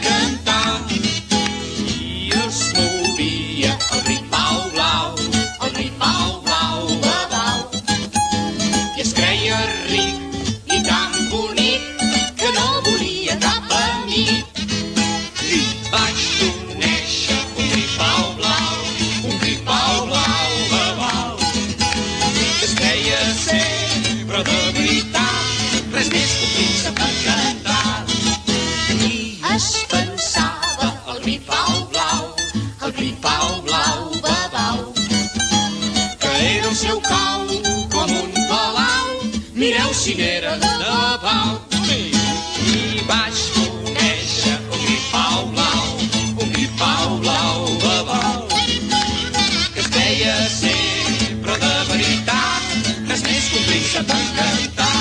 mireu si n'era de pau. I vaig conèixer un gripau blau, un blau, blau, que es deia ser, de més que.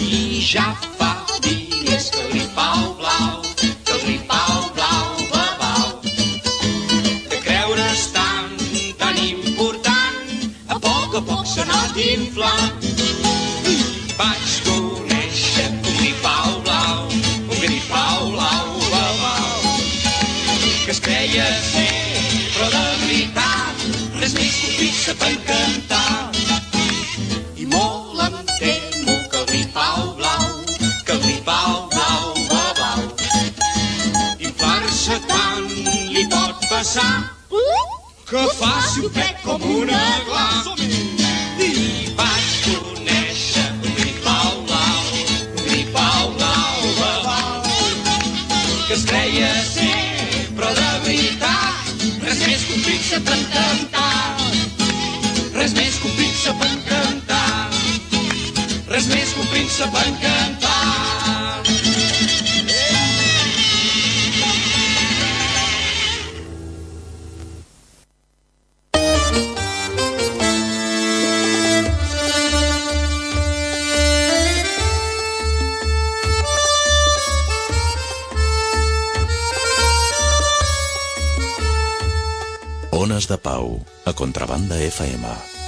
I ja fa dies que el blau, que el blau, blau, de creure's tan, tan important, a poc a poc s'ha anat inflant. Vaig conèixer un gripau blau, un gripau blau, blau, blau, que es creia ser, però de veritat, res més que un príncep encantat. I molt em temo que el gripau blau, que el gripau blau, blau, blau, inflar-se tant li pot passar que faci un pet com una gla. Un príncep encantat. Ones de Pau, a Contrabanda FM.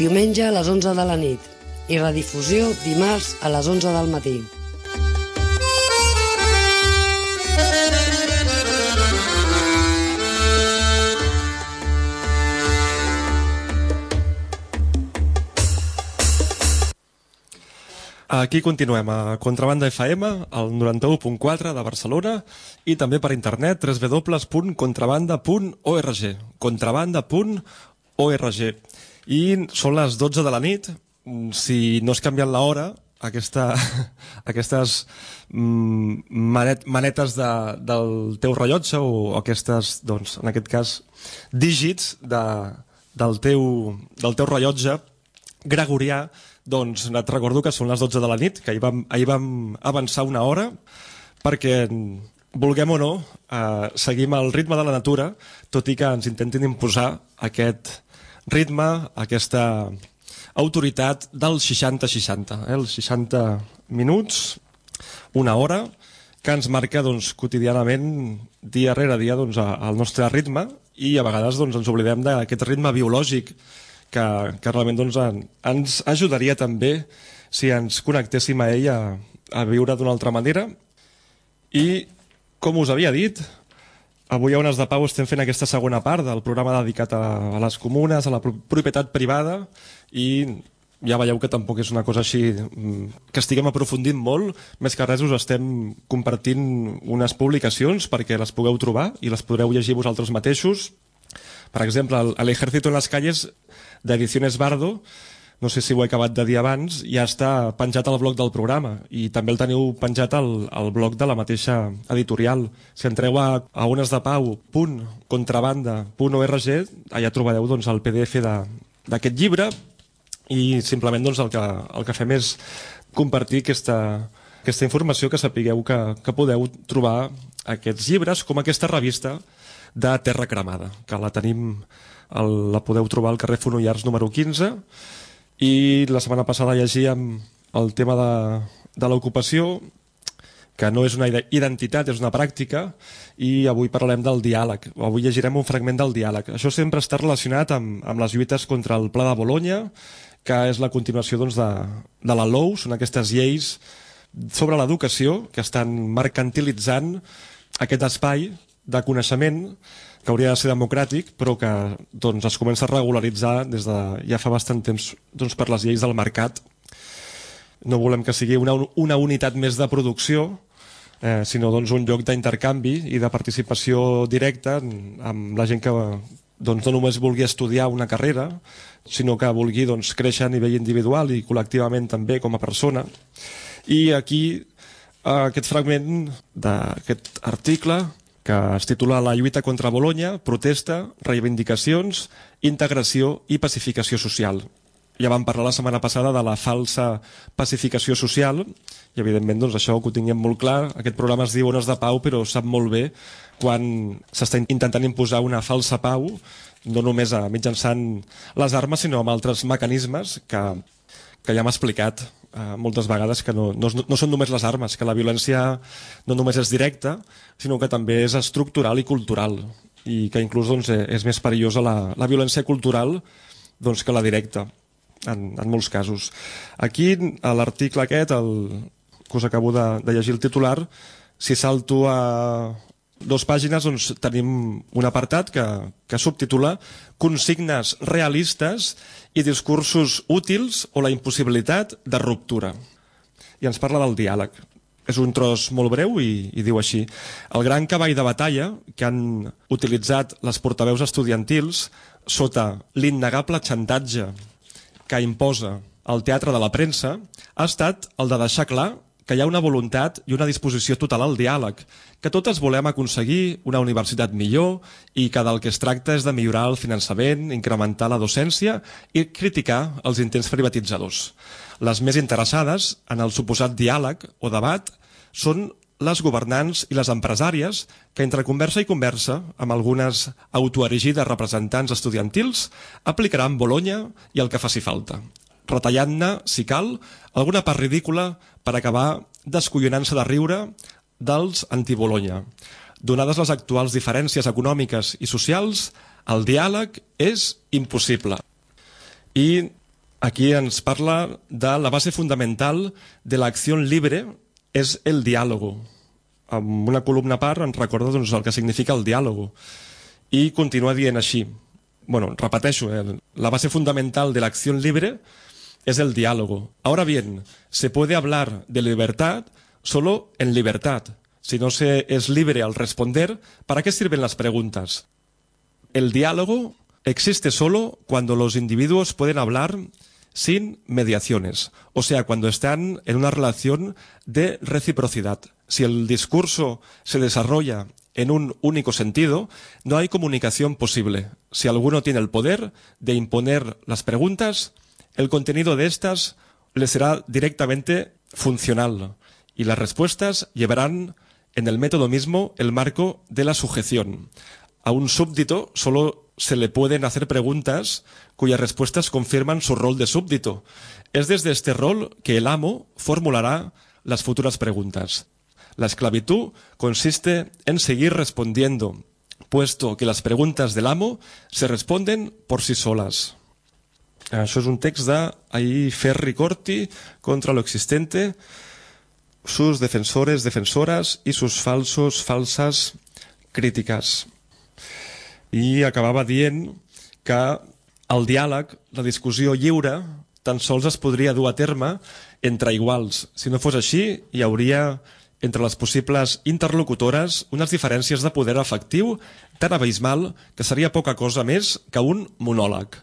Diumenge a les 11 de la nit. I redifusió dimarts a les 11 del matí. Aquí continuem a Contrabanda FM, al 91.4 de Barcelona i també per internet www.contrabanda.org contrabanda.org i són les 12 de la nit. Si no es canvien l'hora aquesta, aquestes mm, manet, manetes de, del teu rellotge o aquestes, doncs, en aquest cas, dígits de, del, teu, del teu rellotge gregorià, doncs et recordo que són les 12 de la nit, que ahir vam, ahir vam avançar una hora, perquè, vulguem o no, eh, seguim el ritme de la natura, tot i que ens intentin imposar aquest ritme, aquesta autoritat del 60-60, eh, els 60 minuts, una hora, que ens marca doncs, quotidianament, dia rere dia, doncs, al nostre ritme i a vegades doncs, ens oblidem d'aquest ritme biològic que, que realment doncs, en, ens ajudaria també si ens connectéssim a ell a, a viure d'una altra manera. I, com us havia dit, avui a Ones de Pau estem fent aquesta segona part del programa dedicat a, a les comunes, a la pro propietat privada i ja veieu que tampoc és una cosa així mm, que estiguem aprofundint molt, més que res us estem compartint unes publicacions perquè les pugueu trobar i les podreu llegir vosaltres mateixos. Per exemple, l'Ejército en les calles d'Ediciones Bardo, no sé si ho he acabat de dir abans, ja està penjat al blog del programa i també el teniu penjat al, al blog de la mateixa editorial. Si entreu a, a onesdepau.contrabanda.org allà trobareu doncs, el PDF d'aquest llibre i simplement doncs, el, que, el que fem és compartir aquesta, aquesta informació que sapigueu que, que podeu trobar aquests llibres com aquesta revista de Terra Cremada, que la tenim, el, la podeu trobar al carrer Fonollars número 15 i la setmana passada llegíem el tema de, de l'ocupació que no és una ide- identitat, és una pràctica, i avui parlarem del diàleg. Avui llegirem un fragment del diàleg. Això sempre està relacionat amb, amb les lluites contra el Pla de Bologna, que és la continuació doncs, de, de la LOU, són aquestes lleis sobre l'educació que estan mercantilitzant aquest espai de coneixement que hauria de ser democràtic, però que doncs, es comença a regularitzar des de ja fa bastant temps doncs, per les lleis del mercat no volem que sigui una, una unitat més de producció, eh, sinó doncs, un lloc d'intercanvi i de participació directa amb la gent que doncs, no només vulgui estudiar una carrera, sinó que vulgui doncs, créixer a nivell individual i col·lectivament també com a persona. I aquí eh, aquest fragment d'aquest article que es titula La lluita contra Bologna, protesta, reivindicacions, integració i pacificació social. Ja vam parlar la setmana passada de la falsa pacificació social i evidentment doncs, això que ho tinguem molt clar. Aquest programa es diu Ones de Pau però sap molt bé quan s'està intentant imposar una falsa pau no només mitjançant les armes sinó amb altres mecanismes que, que ja m'ha explicat eh, moltes vegades que no, no, no són només les armes, que la violència no només és directa, sinó que també és estructural i cultural i que inclús doncs, eh, és més perillosa la, la violència cultural doncs, que la directa en, en molts casos. Aquí, a l'article aquest, el, que us acabo de, de llegir el titular, si salto a dos pàgines, doncs tenim un apartat que, que subtitula Consignes realistes i discursos útils o la impossibilitat de ruptura. I ens parla del diàleg. És un tros molt breu i, i diu així. El gran cavall de batalla que han utilitzat les portaveus estudiantils sota l'innegable xantatge que imposa el teatre de la premsa ha estat el de deixar clar que hi ha una voluntat i una disposició total al diàleg, que totes volem aconseguir una universitat millor i que del que es tracta és de millorar el finançament, incrementar la docència i criticar els intents privatitzadors. Les més interessades en el suposat diàleg o debat són les governants i les empresàries que entre conversa i conversa amb algunes autoerigides representants estudiantils aplicaran Bologna i el que faci falta retallant-ne, si cal, alguna part ridícula per acabar descollonant-se de riure dels anti-Bologna. Donades les actuals diferències econòmiques i socials, el diàleg és impossible. I aquí ens parla de la base fundamental de l'acció libre és el diàlogo. Amb una columna a part ens recorda doncs, el que significa el diàlogo. I continua dient així. Bueno, repeteixo, eh? la base fundamental de la acción libre es el diálogo. Ahora bien, se puede hablar de libertad solo en libertad. Si no se es libre al responder, ¿para qué sirven las preguntas? El diálogo existe solo cuando los individuos pueden hablar sin mediaciones, o sea, cuando están en una relación de reciprocidad. Si el discurso se desarrolla en un único sentido, no hay comunicación posible. Si alguno tiene el poder de imponer las preguntas, el contenido de estas le será directamente funcional y las respuestas llevarán en el método mismo el marco de la sujeción. A un súbdito solo se le pueden hacer preguntas cuyas respuestas confirman su rol de súbdito. Es desde este rol que el amo formulará las futuras preguntas. La esclavitud consiste en seguir respondiendo, puesto que las preguntas del amo se responden por sí solas. Això és un text ahí Ferri Corti contra lo existente, sus defensores, defensoras y sus falsos, falsas crítiques. I acabava dient que el diàleg, la discussió lliure, tan sols es podria dur a terme entre iguals. Si no fos així, hi hauria entre les possibles interlocutores unes diferències de poder efectiu tan abismal que seria poca cosa més que un monòleg.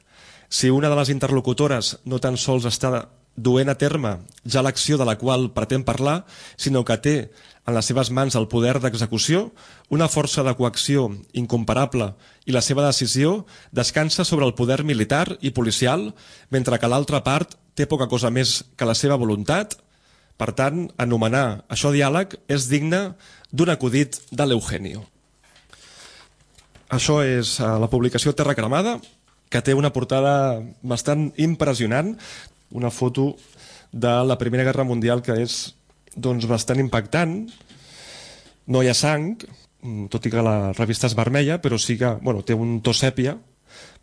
Si una de les interlocutores no tan sols està duent a terme ja l'acció de la qual pretén parlar, sinó que té en les seves mans el poder d'execució, una força de coacció incomparable i la seva decisió descansa sobre el poder militar i policial, mentre que l'altra part té poca cosa més que la seva voluntat. Per tant, anomenar això diàleg és digne d'un acudit de l'Eugenio. Això és eh, la publicació Terra Cremada, que té una portada bastant impressionant, una foto de la Primera Guerra Mundial que és doncs, bastant impactant. No hi ha sang, mm, tot i que la revista és vermella, però sí que bueno, té un to sèpia,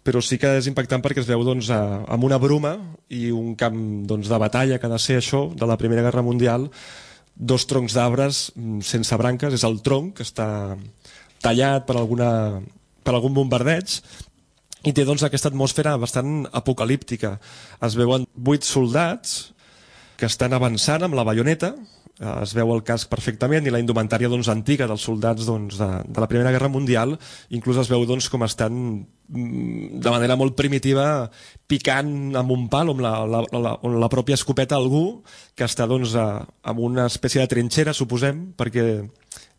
però sí que és impactant perquè es veu doncs, a, amb una bruma i un camp doncs, de batalla que ha de ser això, de la Primera Guerra Mundial, dos troncs d'arbres mm, sense branques, és el tronc que està tallat per, alguna, per algun bombardeig i té doncs, aquesta atmosfera bastant apocalíptica. Es veuen vuit soldats que estan avançant amb la baioneta, eh, es veu el casc perfectament i la indumentària doncs, antiga dels soldats doncs, de, de la Primera Guerra Mundial, inclús es veu doncs, com estan mm, de manera molt primitiva picant amb un pal, amb la, la, la, amb la pròpia escopeta algú que està doncs, a, amb una espècie de trinxera, suposem, perquè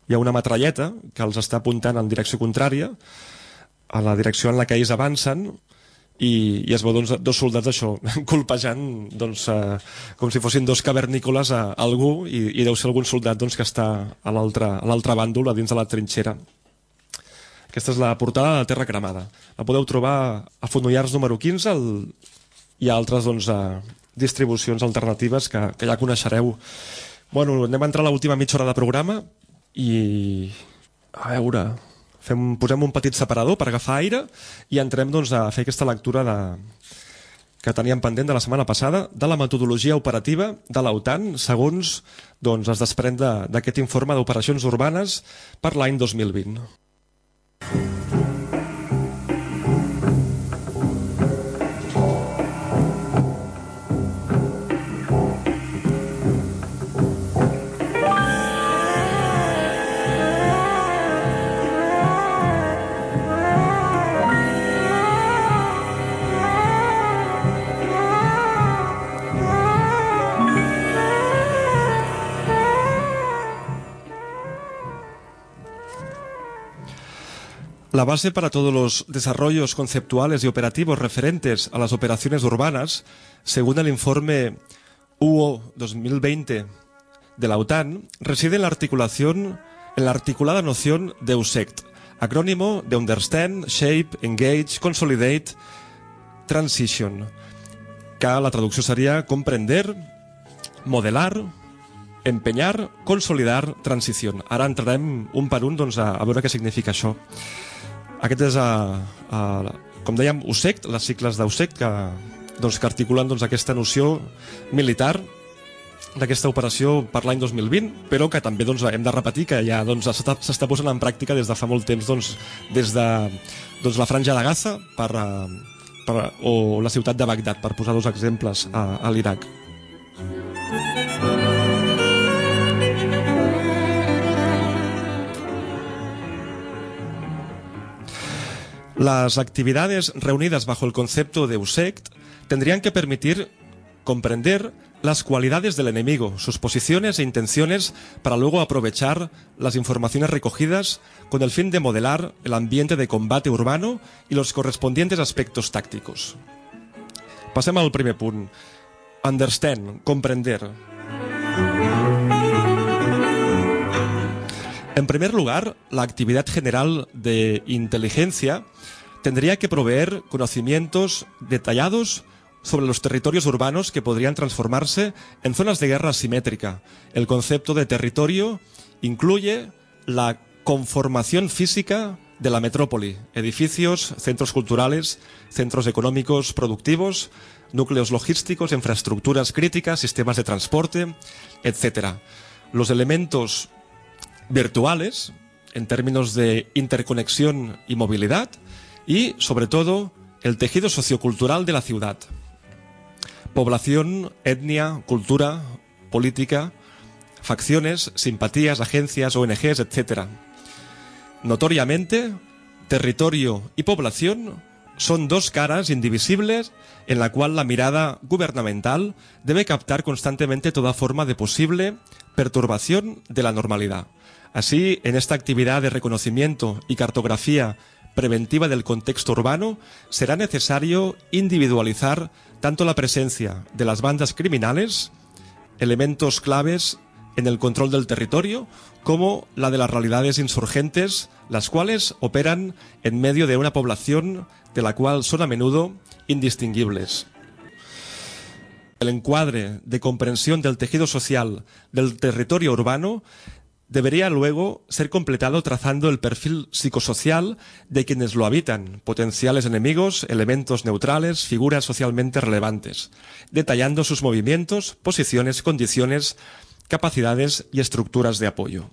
hi ha una metralleta que els està apuntant en direcció contrària, a la direcció en la que ells avancen i, i es veu doncs, dos soldats això, colpejant doncs, eh, com si fossin dos cavernícoles a, algú i, i deu ser algun soldat doncs, que està a l'altre bàndol, a dins de la trinxera. Aquesta és la portada de Terra Cremada. La podeu trobar a Fonnollars número 15, el... ha altres doncs, eh, distribucions alternatives que, que ja coneixereu. Bueno, anem a entrar a l'última mitja hora de programa i a veure, fem, posem un petit separador per agafar aire i entrem doncs, a fer aquesta lectura de, que teníem pendent de la setmana passada de la metodologia operativa de l'OTAN segons doncs, es desprèn de- d'aquest informe d'operacions urbanes per l'any 2020. La base para todos los desarrollos conceptuales y operativos referentes a las operaciones urbanas, según el informe UO 2020 de la OTAN, reside en la articulación, en la articulada noción de USECT, acrónimo de Understand, Shape, Engage, Consolidate, Transition, que la traducció seria comprender, modelar, empenyar, consolidar, transició. Ara entrarem un per un doncs, a, a veure què significa això. Aquest és, a, a, com dèiem, USECT, les cicles d'USECT, que, doncs, que articulen doncs, aquesta noció militar d'aquesta operació per l'any 2020, però que també doncs, hem de repetir que ja doncs, s'està posant en pràctica des de fa molt temps doncs, des de doncs, la franja de Gaza per, eh, per, o la ciutat de Bagdad, per posar dos exemples a, a l'Iraq. Las actividades reunidas bajo el concepto de USECT tendrían que permitir comprender las cualidades del enemigo, sus posiciones e intenciones para luego aprovechar las informaciones recogidas con el fin de modelar el ambiente de combate urbano y los correspondientes aspectos tácticos. Passem al primer punt. Understand, comprender. En primer lugar, la actividad general de inteligencia tendría que proveer conocimientos detallados sobre los territorios urbanos que podrían transformarse en zonas de guerra asimétrica. El concepto de territorio incluye la conformación física de la metrópoli, edificios, centros culturales, centros económicos productivos, núcleos logísticos, infraestructuras críticas, sistemas de transporte, etc. Los elementos virtuales, en términos de interconexión y movilidad y, sobre todo, el tejido sociocultural de la ciudad. Población, etnia, cultura, política, facciones, simpatías, agencias, ONGs, etc. Notoriamente, territorio y población son dos caras indivisibles en la cual la mirada gubernamental debe captar constantemente toda forma de posible perturbación de la normalidad. Así, en esta actividad de reconocimiento y cartografía preventiva del contexto urbano, será necesario individualizar tanto la presencia de las bandas criminales, elementos claves en el control del territorio, como la de las realidades insurgentes, las cuales operan en medio de una población de la cual son a menudo indistinguibles. El encuadre de comprensión del tejido social del territorio urbano debería luego ser completado trazando el perfil psicosocial de quienes lo habitan, potenciales enemigos, elementos neutrales, figuras socialmente relevantes, detallando sus movimientos, posiciones, condiciones, capacidades y estructuras de apoyo.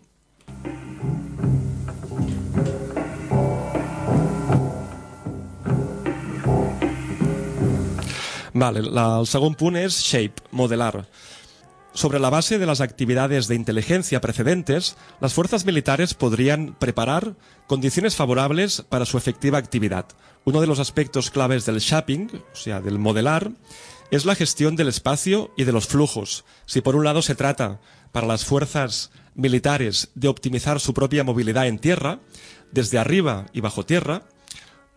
Vale, la- el segon punt és shape, modelar. Sobre la base de las actividades de inteligencia precedentes, las fuerzas militares podrían preparar condiciones favorables para su efectiva actividad. Uno de los aspectos claves del shaping, o sea, del modelar, es la gestión del espacio y de los flujos. Si por un lado se trata para las fuerzas militares de optimizar su propia movilidad en tierra, desde arriba y bajo tierra,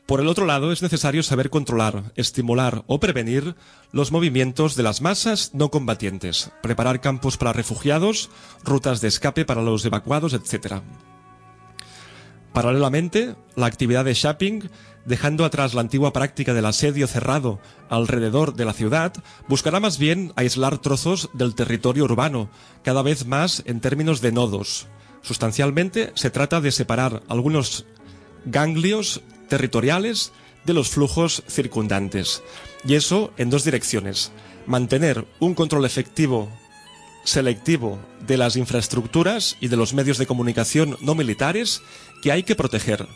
por el otro lado, es necesario saber controlar, estimular o prevenir los movimientos de las masas no combatientes, preparar campos para refugiados, rutas de escape para los evacuados, etc. Paralelamente, la actividad de shopping, dejando atrás la antigua práctica del asedio cerrado alrededor de la ciudad, buscará más bien aislar trozos del territorio urbano, cada vez más en términos de nodos. Sustancialmente, se trata de separar algunos ganglios territoriales de los flujos circundantes. Y eso en dos direcciones. Mantener un control efectivo, selectivo de las infraestructuras y de los medios de comunicación no militares que hay que proteger.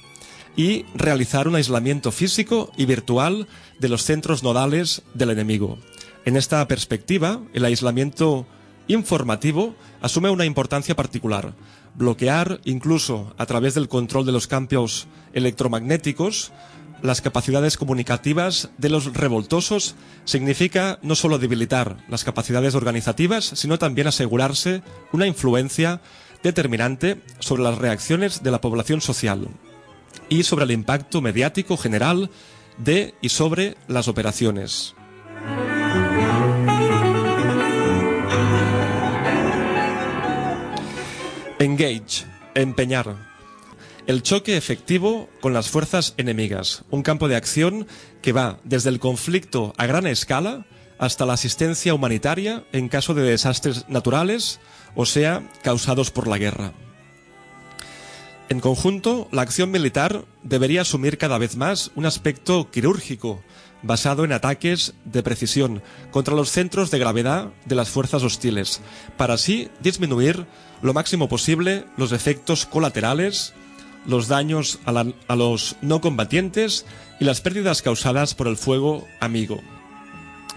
Y realizar un aislamiento físico y virtual de los centros nodales del enemigo. En esta perspectiva, el aislamiento informativo asume una importancia particular. Bloquear, incluso a través del control de los campos electromagnéticos, las capacidades comunicativas de los revoltosos significa no solo debilitar las capacidades organizativas, sino también asegurarse una influencia determinante sobre las reacciones de la población social y sobre el impacto mediático general de y sobre las operaciones. Engage, empeñar. El choque efectivo con las fuerzas enemigas, un campo de acción que va desde el conflicto a gran escala hasta la asistencia humanitaria en caso de desastres naturales, o sea, causados por la guerra. En conjunto, la acción militar debería asumir cada vez más un aspecto quirúrgico, basado en ataques de precisión contra los centros de gravedad de las fuerzas hostiles, para así disminuir lo máximo posible los efectos colaterales, los daños a, la- a los no combatientes y las pérdidas causadas por el fuego amigo.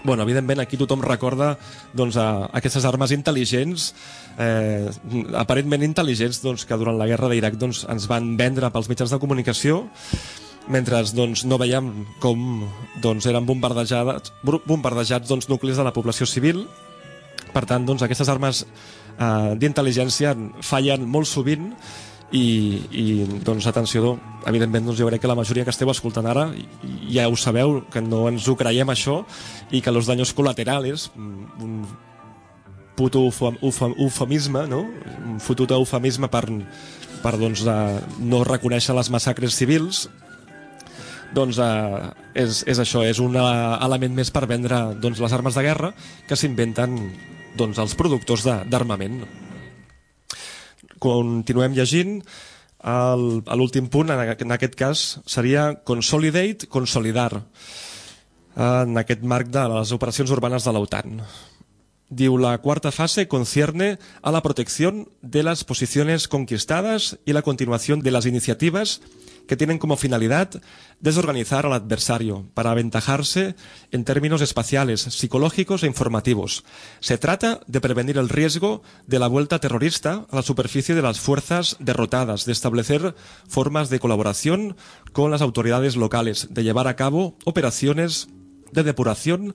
Bueno, evidentment aquí tothom recorda doncs, a, aquestes armes intel·ligents, eh, aparentment intel·ligents, doncs, que durant la guerra d'Iraq doncs, ens van vendre pels mitjans de comunicació, mentre doncs, no veiem com doncs, eren bombardejats, bombardejats doncs, nuclis de la població civil. Per tant, doncs, aquestes armes eh, d'intel·ligència fallen molt sovint i, i doncs, atenció, evidentment doncs, jo crec que la majoria que esteu escoltant ara ja ho sabeu, que no ens ho creiem això i que los daños colaterales mm, un puto eufemisme no? un fotut eufemisme per, per doncs, eh, no reconèixer les massacres civils doncs eh, és, és això, és un eh, element més per vendre doncs, les armes de guerra que s'inventen doncs, els productors d'armament. Continuem llegint. L'últim punt, en aqu- en aquest cas, seria consolidate, consolidar, en aquest marc de les operacions urbanes de l'OTAN. Diu, la cuarta fase concierne a la protección de las posiciones conquistadas y la continuación de las iniciativas que tienen como finalidad desorganizar al adversario para aventajarse en términos espaciales, psicológicos e informativos. Se trata de prevenir el riesgo de la vuelta terrorista a la superficie de las fuerzas derrotadas, de establecer formas de colaboración con las autoridades locales, de llevar a cabo operaciones de depuración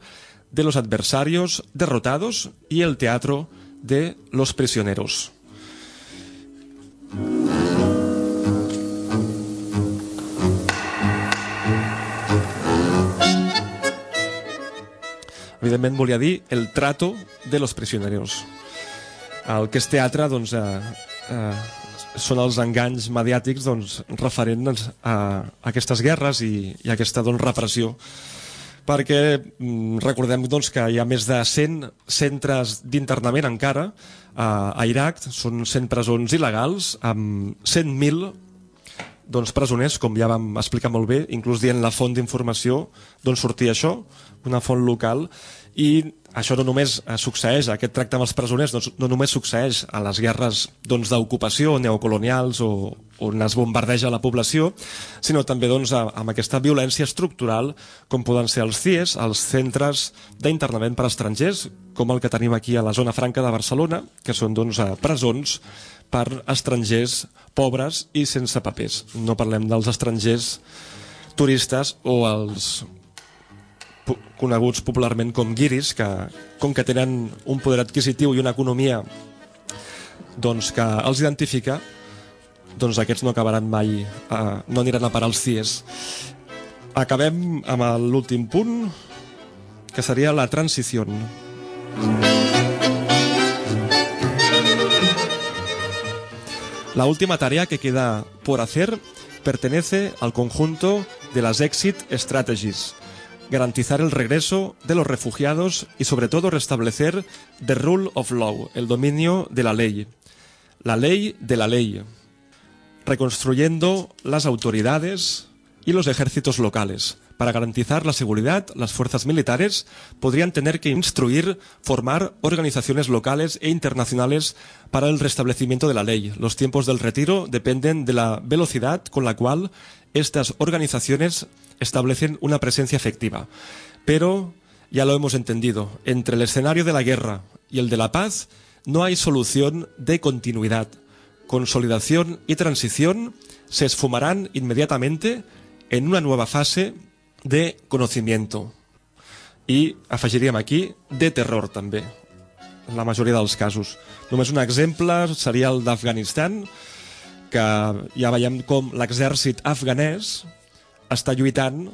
de los adversarios derrotados y el teatro de los prisioneros. Evidentment volia dir el trato de los prisioneros. El que és teatre, doncs, eh, eh, són els enganys mediàtics doncs, referents a, a aquestes guerres i, i a aquesta doncs, repressió perquè mm, recordem doncs, que hi ha més de 100 centres d'internament encara eh, a Iraq, són 100 presons il·legals amb 100.000 doncs, presoners, com ja vam explicar molt bé, inclús dient la font d'informació d'on sortia això, una font local, i això no només eh, succeeix, aquest tracte amb els presoners, doncs, no només succeeix a les guerres doncs, d'ocupació doncs, neocolonials o on es bombardeja la població, sinó també doncs, amb aquesta violència estructural, com poden ser els CIES, els centres d'internament per estrangers, com el que tenim aquí a la zona franca de Barcelona, que són doncs, presons per estrangers pobres i sense papers. No parlem dels estrangers turistes o els coneguts popularment com guiris, que com que tenen un poder adquisitiu i una economia doncs, que els identifica, doncs aquests no acabaran mai, eh, no aniran a parar als CIES. Acabem amb l'últim punt, que seria la transició. La última tarea que queda por hacer pertenece al conjunto de las Exit Strategies. Garantizar el regreso de los refugiados y sobre todo restablecer the rule of law, el dominio de la ley. La ley de la ley. Reconstruyendo las autoridades y los ejércitos locales. Para garantizar la seguridad, las fuerzas militares podrían tener que instruir, formar organizaciones locales e internacionales para el restablecimiento de la ley. Los tiempos del retiro dependen de la velocidad con la cual estas organizaciones establecen una presencia efectiva. Pero, ya lo hemos entendido, entre el escenario de la guerra y el de la paz no hay solución de continuidad. Consolidación y transición se esfumarán inmediatamente en una nueva fase de conocimiento. I afegiríem aquí de terror també, en la majoria dels casos. Només un exemple seria el d'Afganistan, que ja veiem com l'exèrcit afganès està lluitant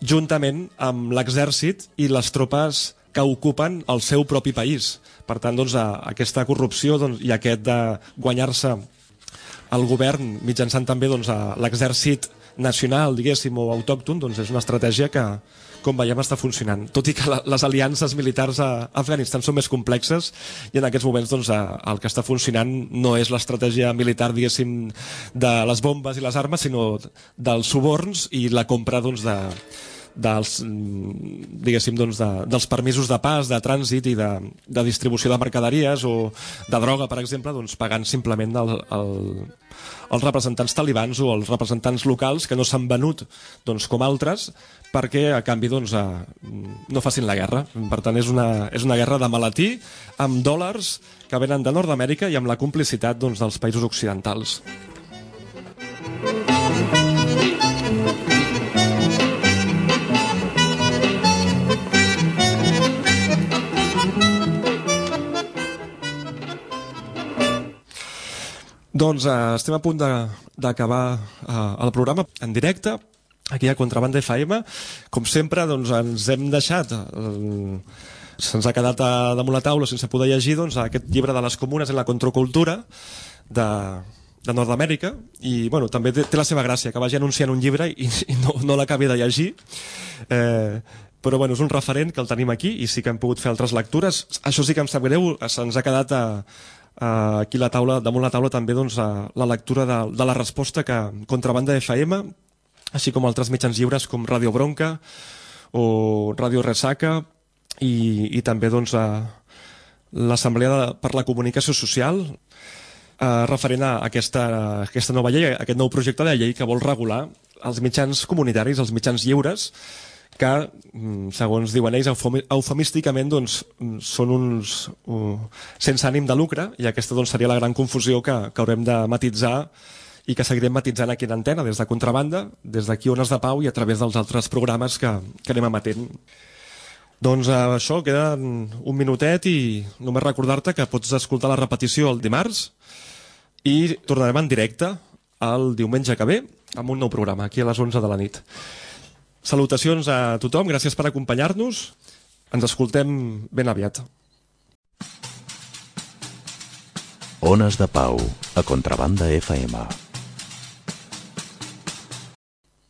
juntament amb l'exèrcit i les tropes que ocupen el seu propi país. Per tant, doncs, aquesta corrupció doncs, i aquest de guanyar-se el govern mitjançant també doncs, l'exèrcit nacional, diguéssim, o autòcton, doncs és una estratègia que, com veiem, està funcionant. Tot i que la, les aliances militars a Afganistan són més complexes i en aquests moments doncs, el que està funcionant no és l'estratègia militar, diguéssim, de les bombes i les armes, sinó dels suborns i la compra doncs, de, dels, mm, diguéssim, doncs, de, dels permisos de pas, de trànsit i de, de distribució de mercaderies o de droga, per exemple, doncs, pagant simplement el, el, els representants talibans o els representants locals que no s'han venut doncs, com altres perquè a canvi doncs, a, no facin la guerra. Per tant, és una, és una guerra de malatí amb dòlars que venen de Nord-Amèrica i amb la complicitat doncs, dels països occidentals. Doncs eh, estem a punt d'acabar eh, el programa en directe, aquí a Contrabanda FM. Com sempre, doncs, ens hem deixat... Eh, Se'ns ha quedat a, damunt la taula sense poder llegir doncs, aquest llibre de les comunes en la contracultura de, de Nord-Amèrica. I bueno, també té, té la seva gràcia que vagi anunciant un llibre i, i no, no l'acabi de llegir. Eh, però bueno, és un referent que el tenim aquí i sí que hem pogut fer altres lectures. Això sí que em sap greu, se'ns ha quedat a, a aquí la taula, damunt la taula també doncs, a la lectura de, de la resposta que Contrabanda FM així com altres mitjans lliures com Radio Bronca o Radio Resaca i, i també doncs, a, l'Assemblea per la Comunicació Social eh, referent a aquesta, a aquesta nova llei, a aquest nou projecte de llei que vol regular els mitjans comunitaris, els mitjans lliures, que, mm, segons diuen ells, eufemísticament doncs, mm, són uns uh, sense ànim de lucre, i aquesta doncs, seria la gran confusió que, que haurem de matitzar i que seguirem matitzant aquí en antena, des de Contrabanda, des d'aquí Ones de Pau i a través dels altres programes que, que anem emetent. Doncs eh, això, queda un minutet i només recordar-te que pots escoltar la repetició el dimarts i tornarem en directe el diumenge que ve amb un nou programa, aquí a les 11 de la nit. Salutacions a tothom, gràcies per acompanyar-nos. Ens escoltem ben aviat. Ones de Pau, a Contrabanda FM.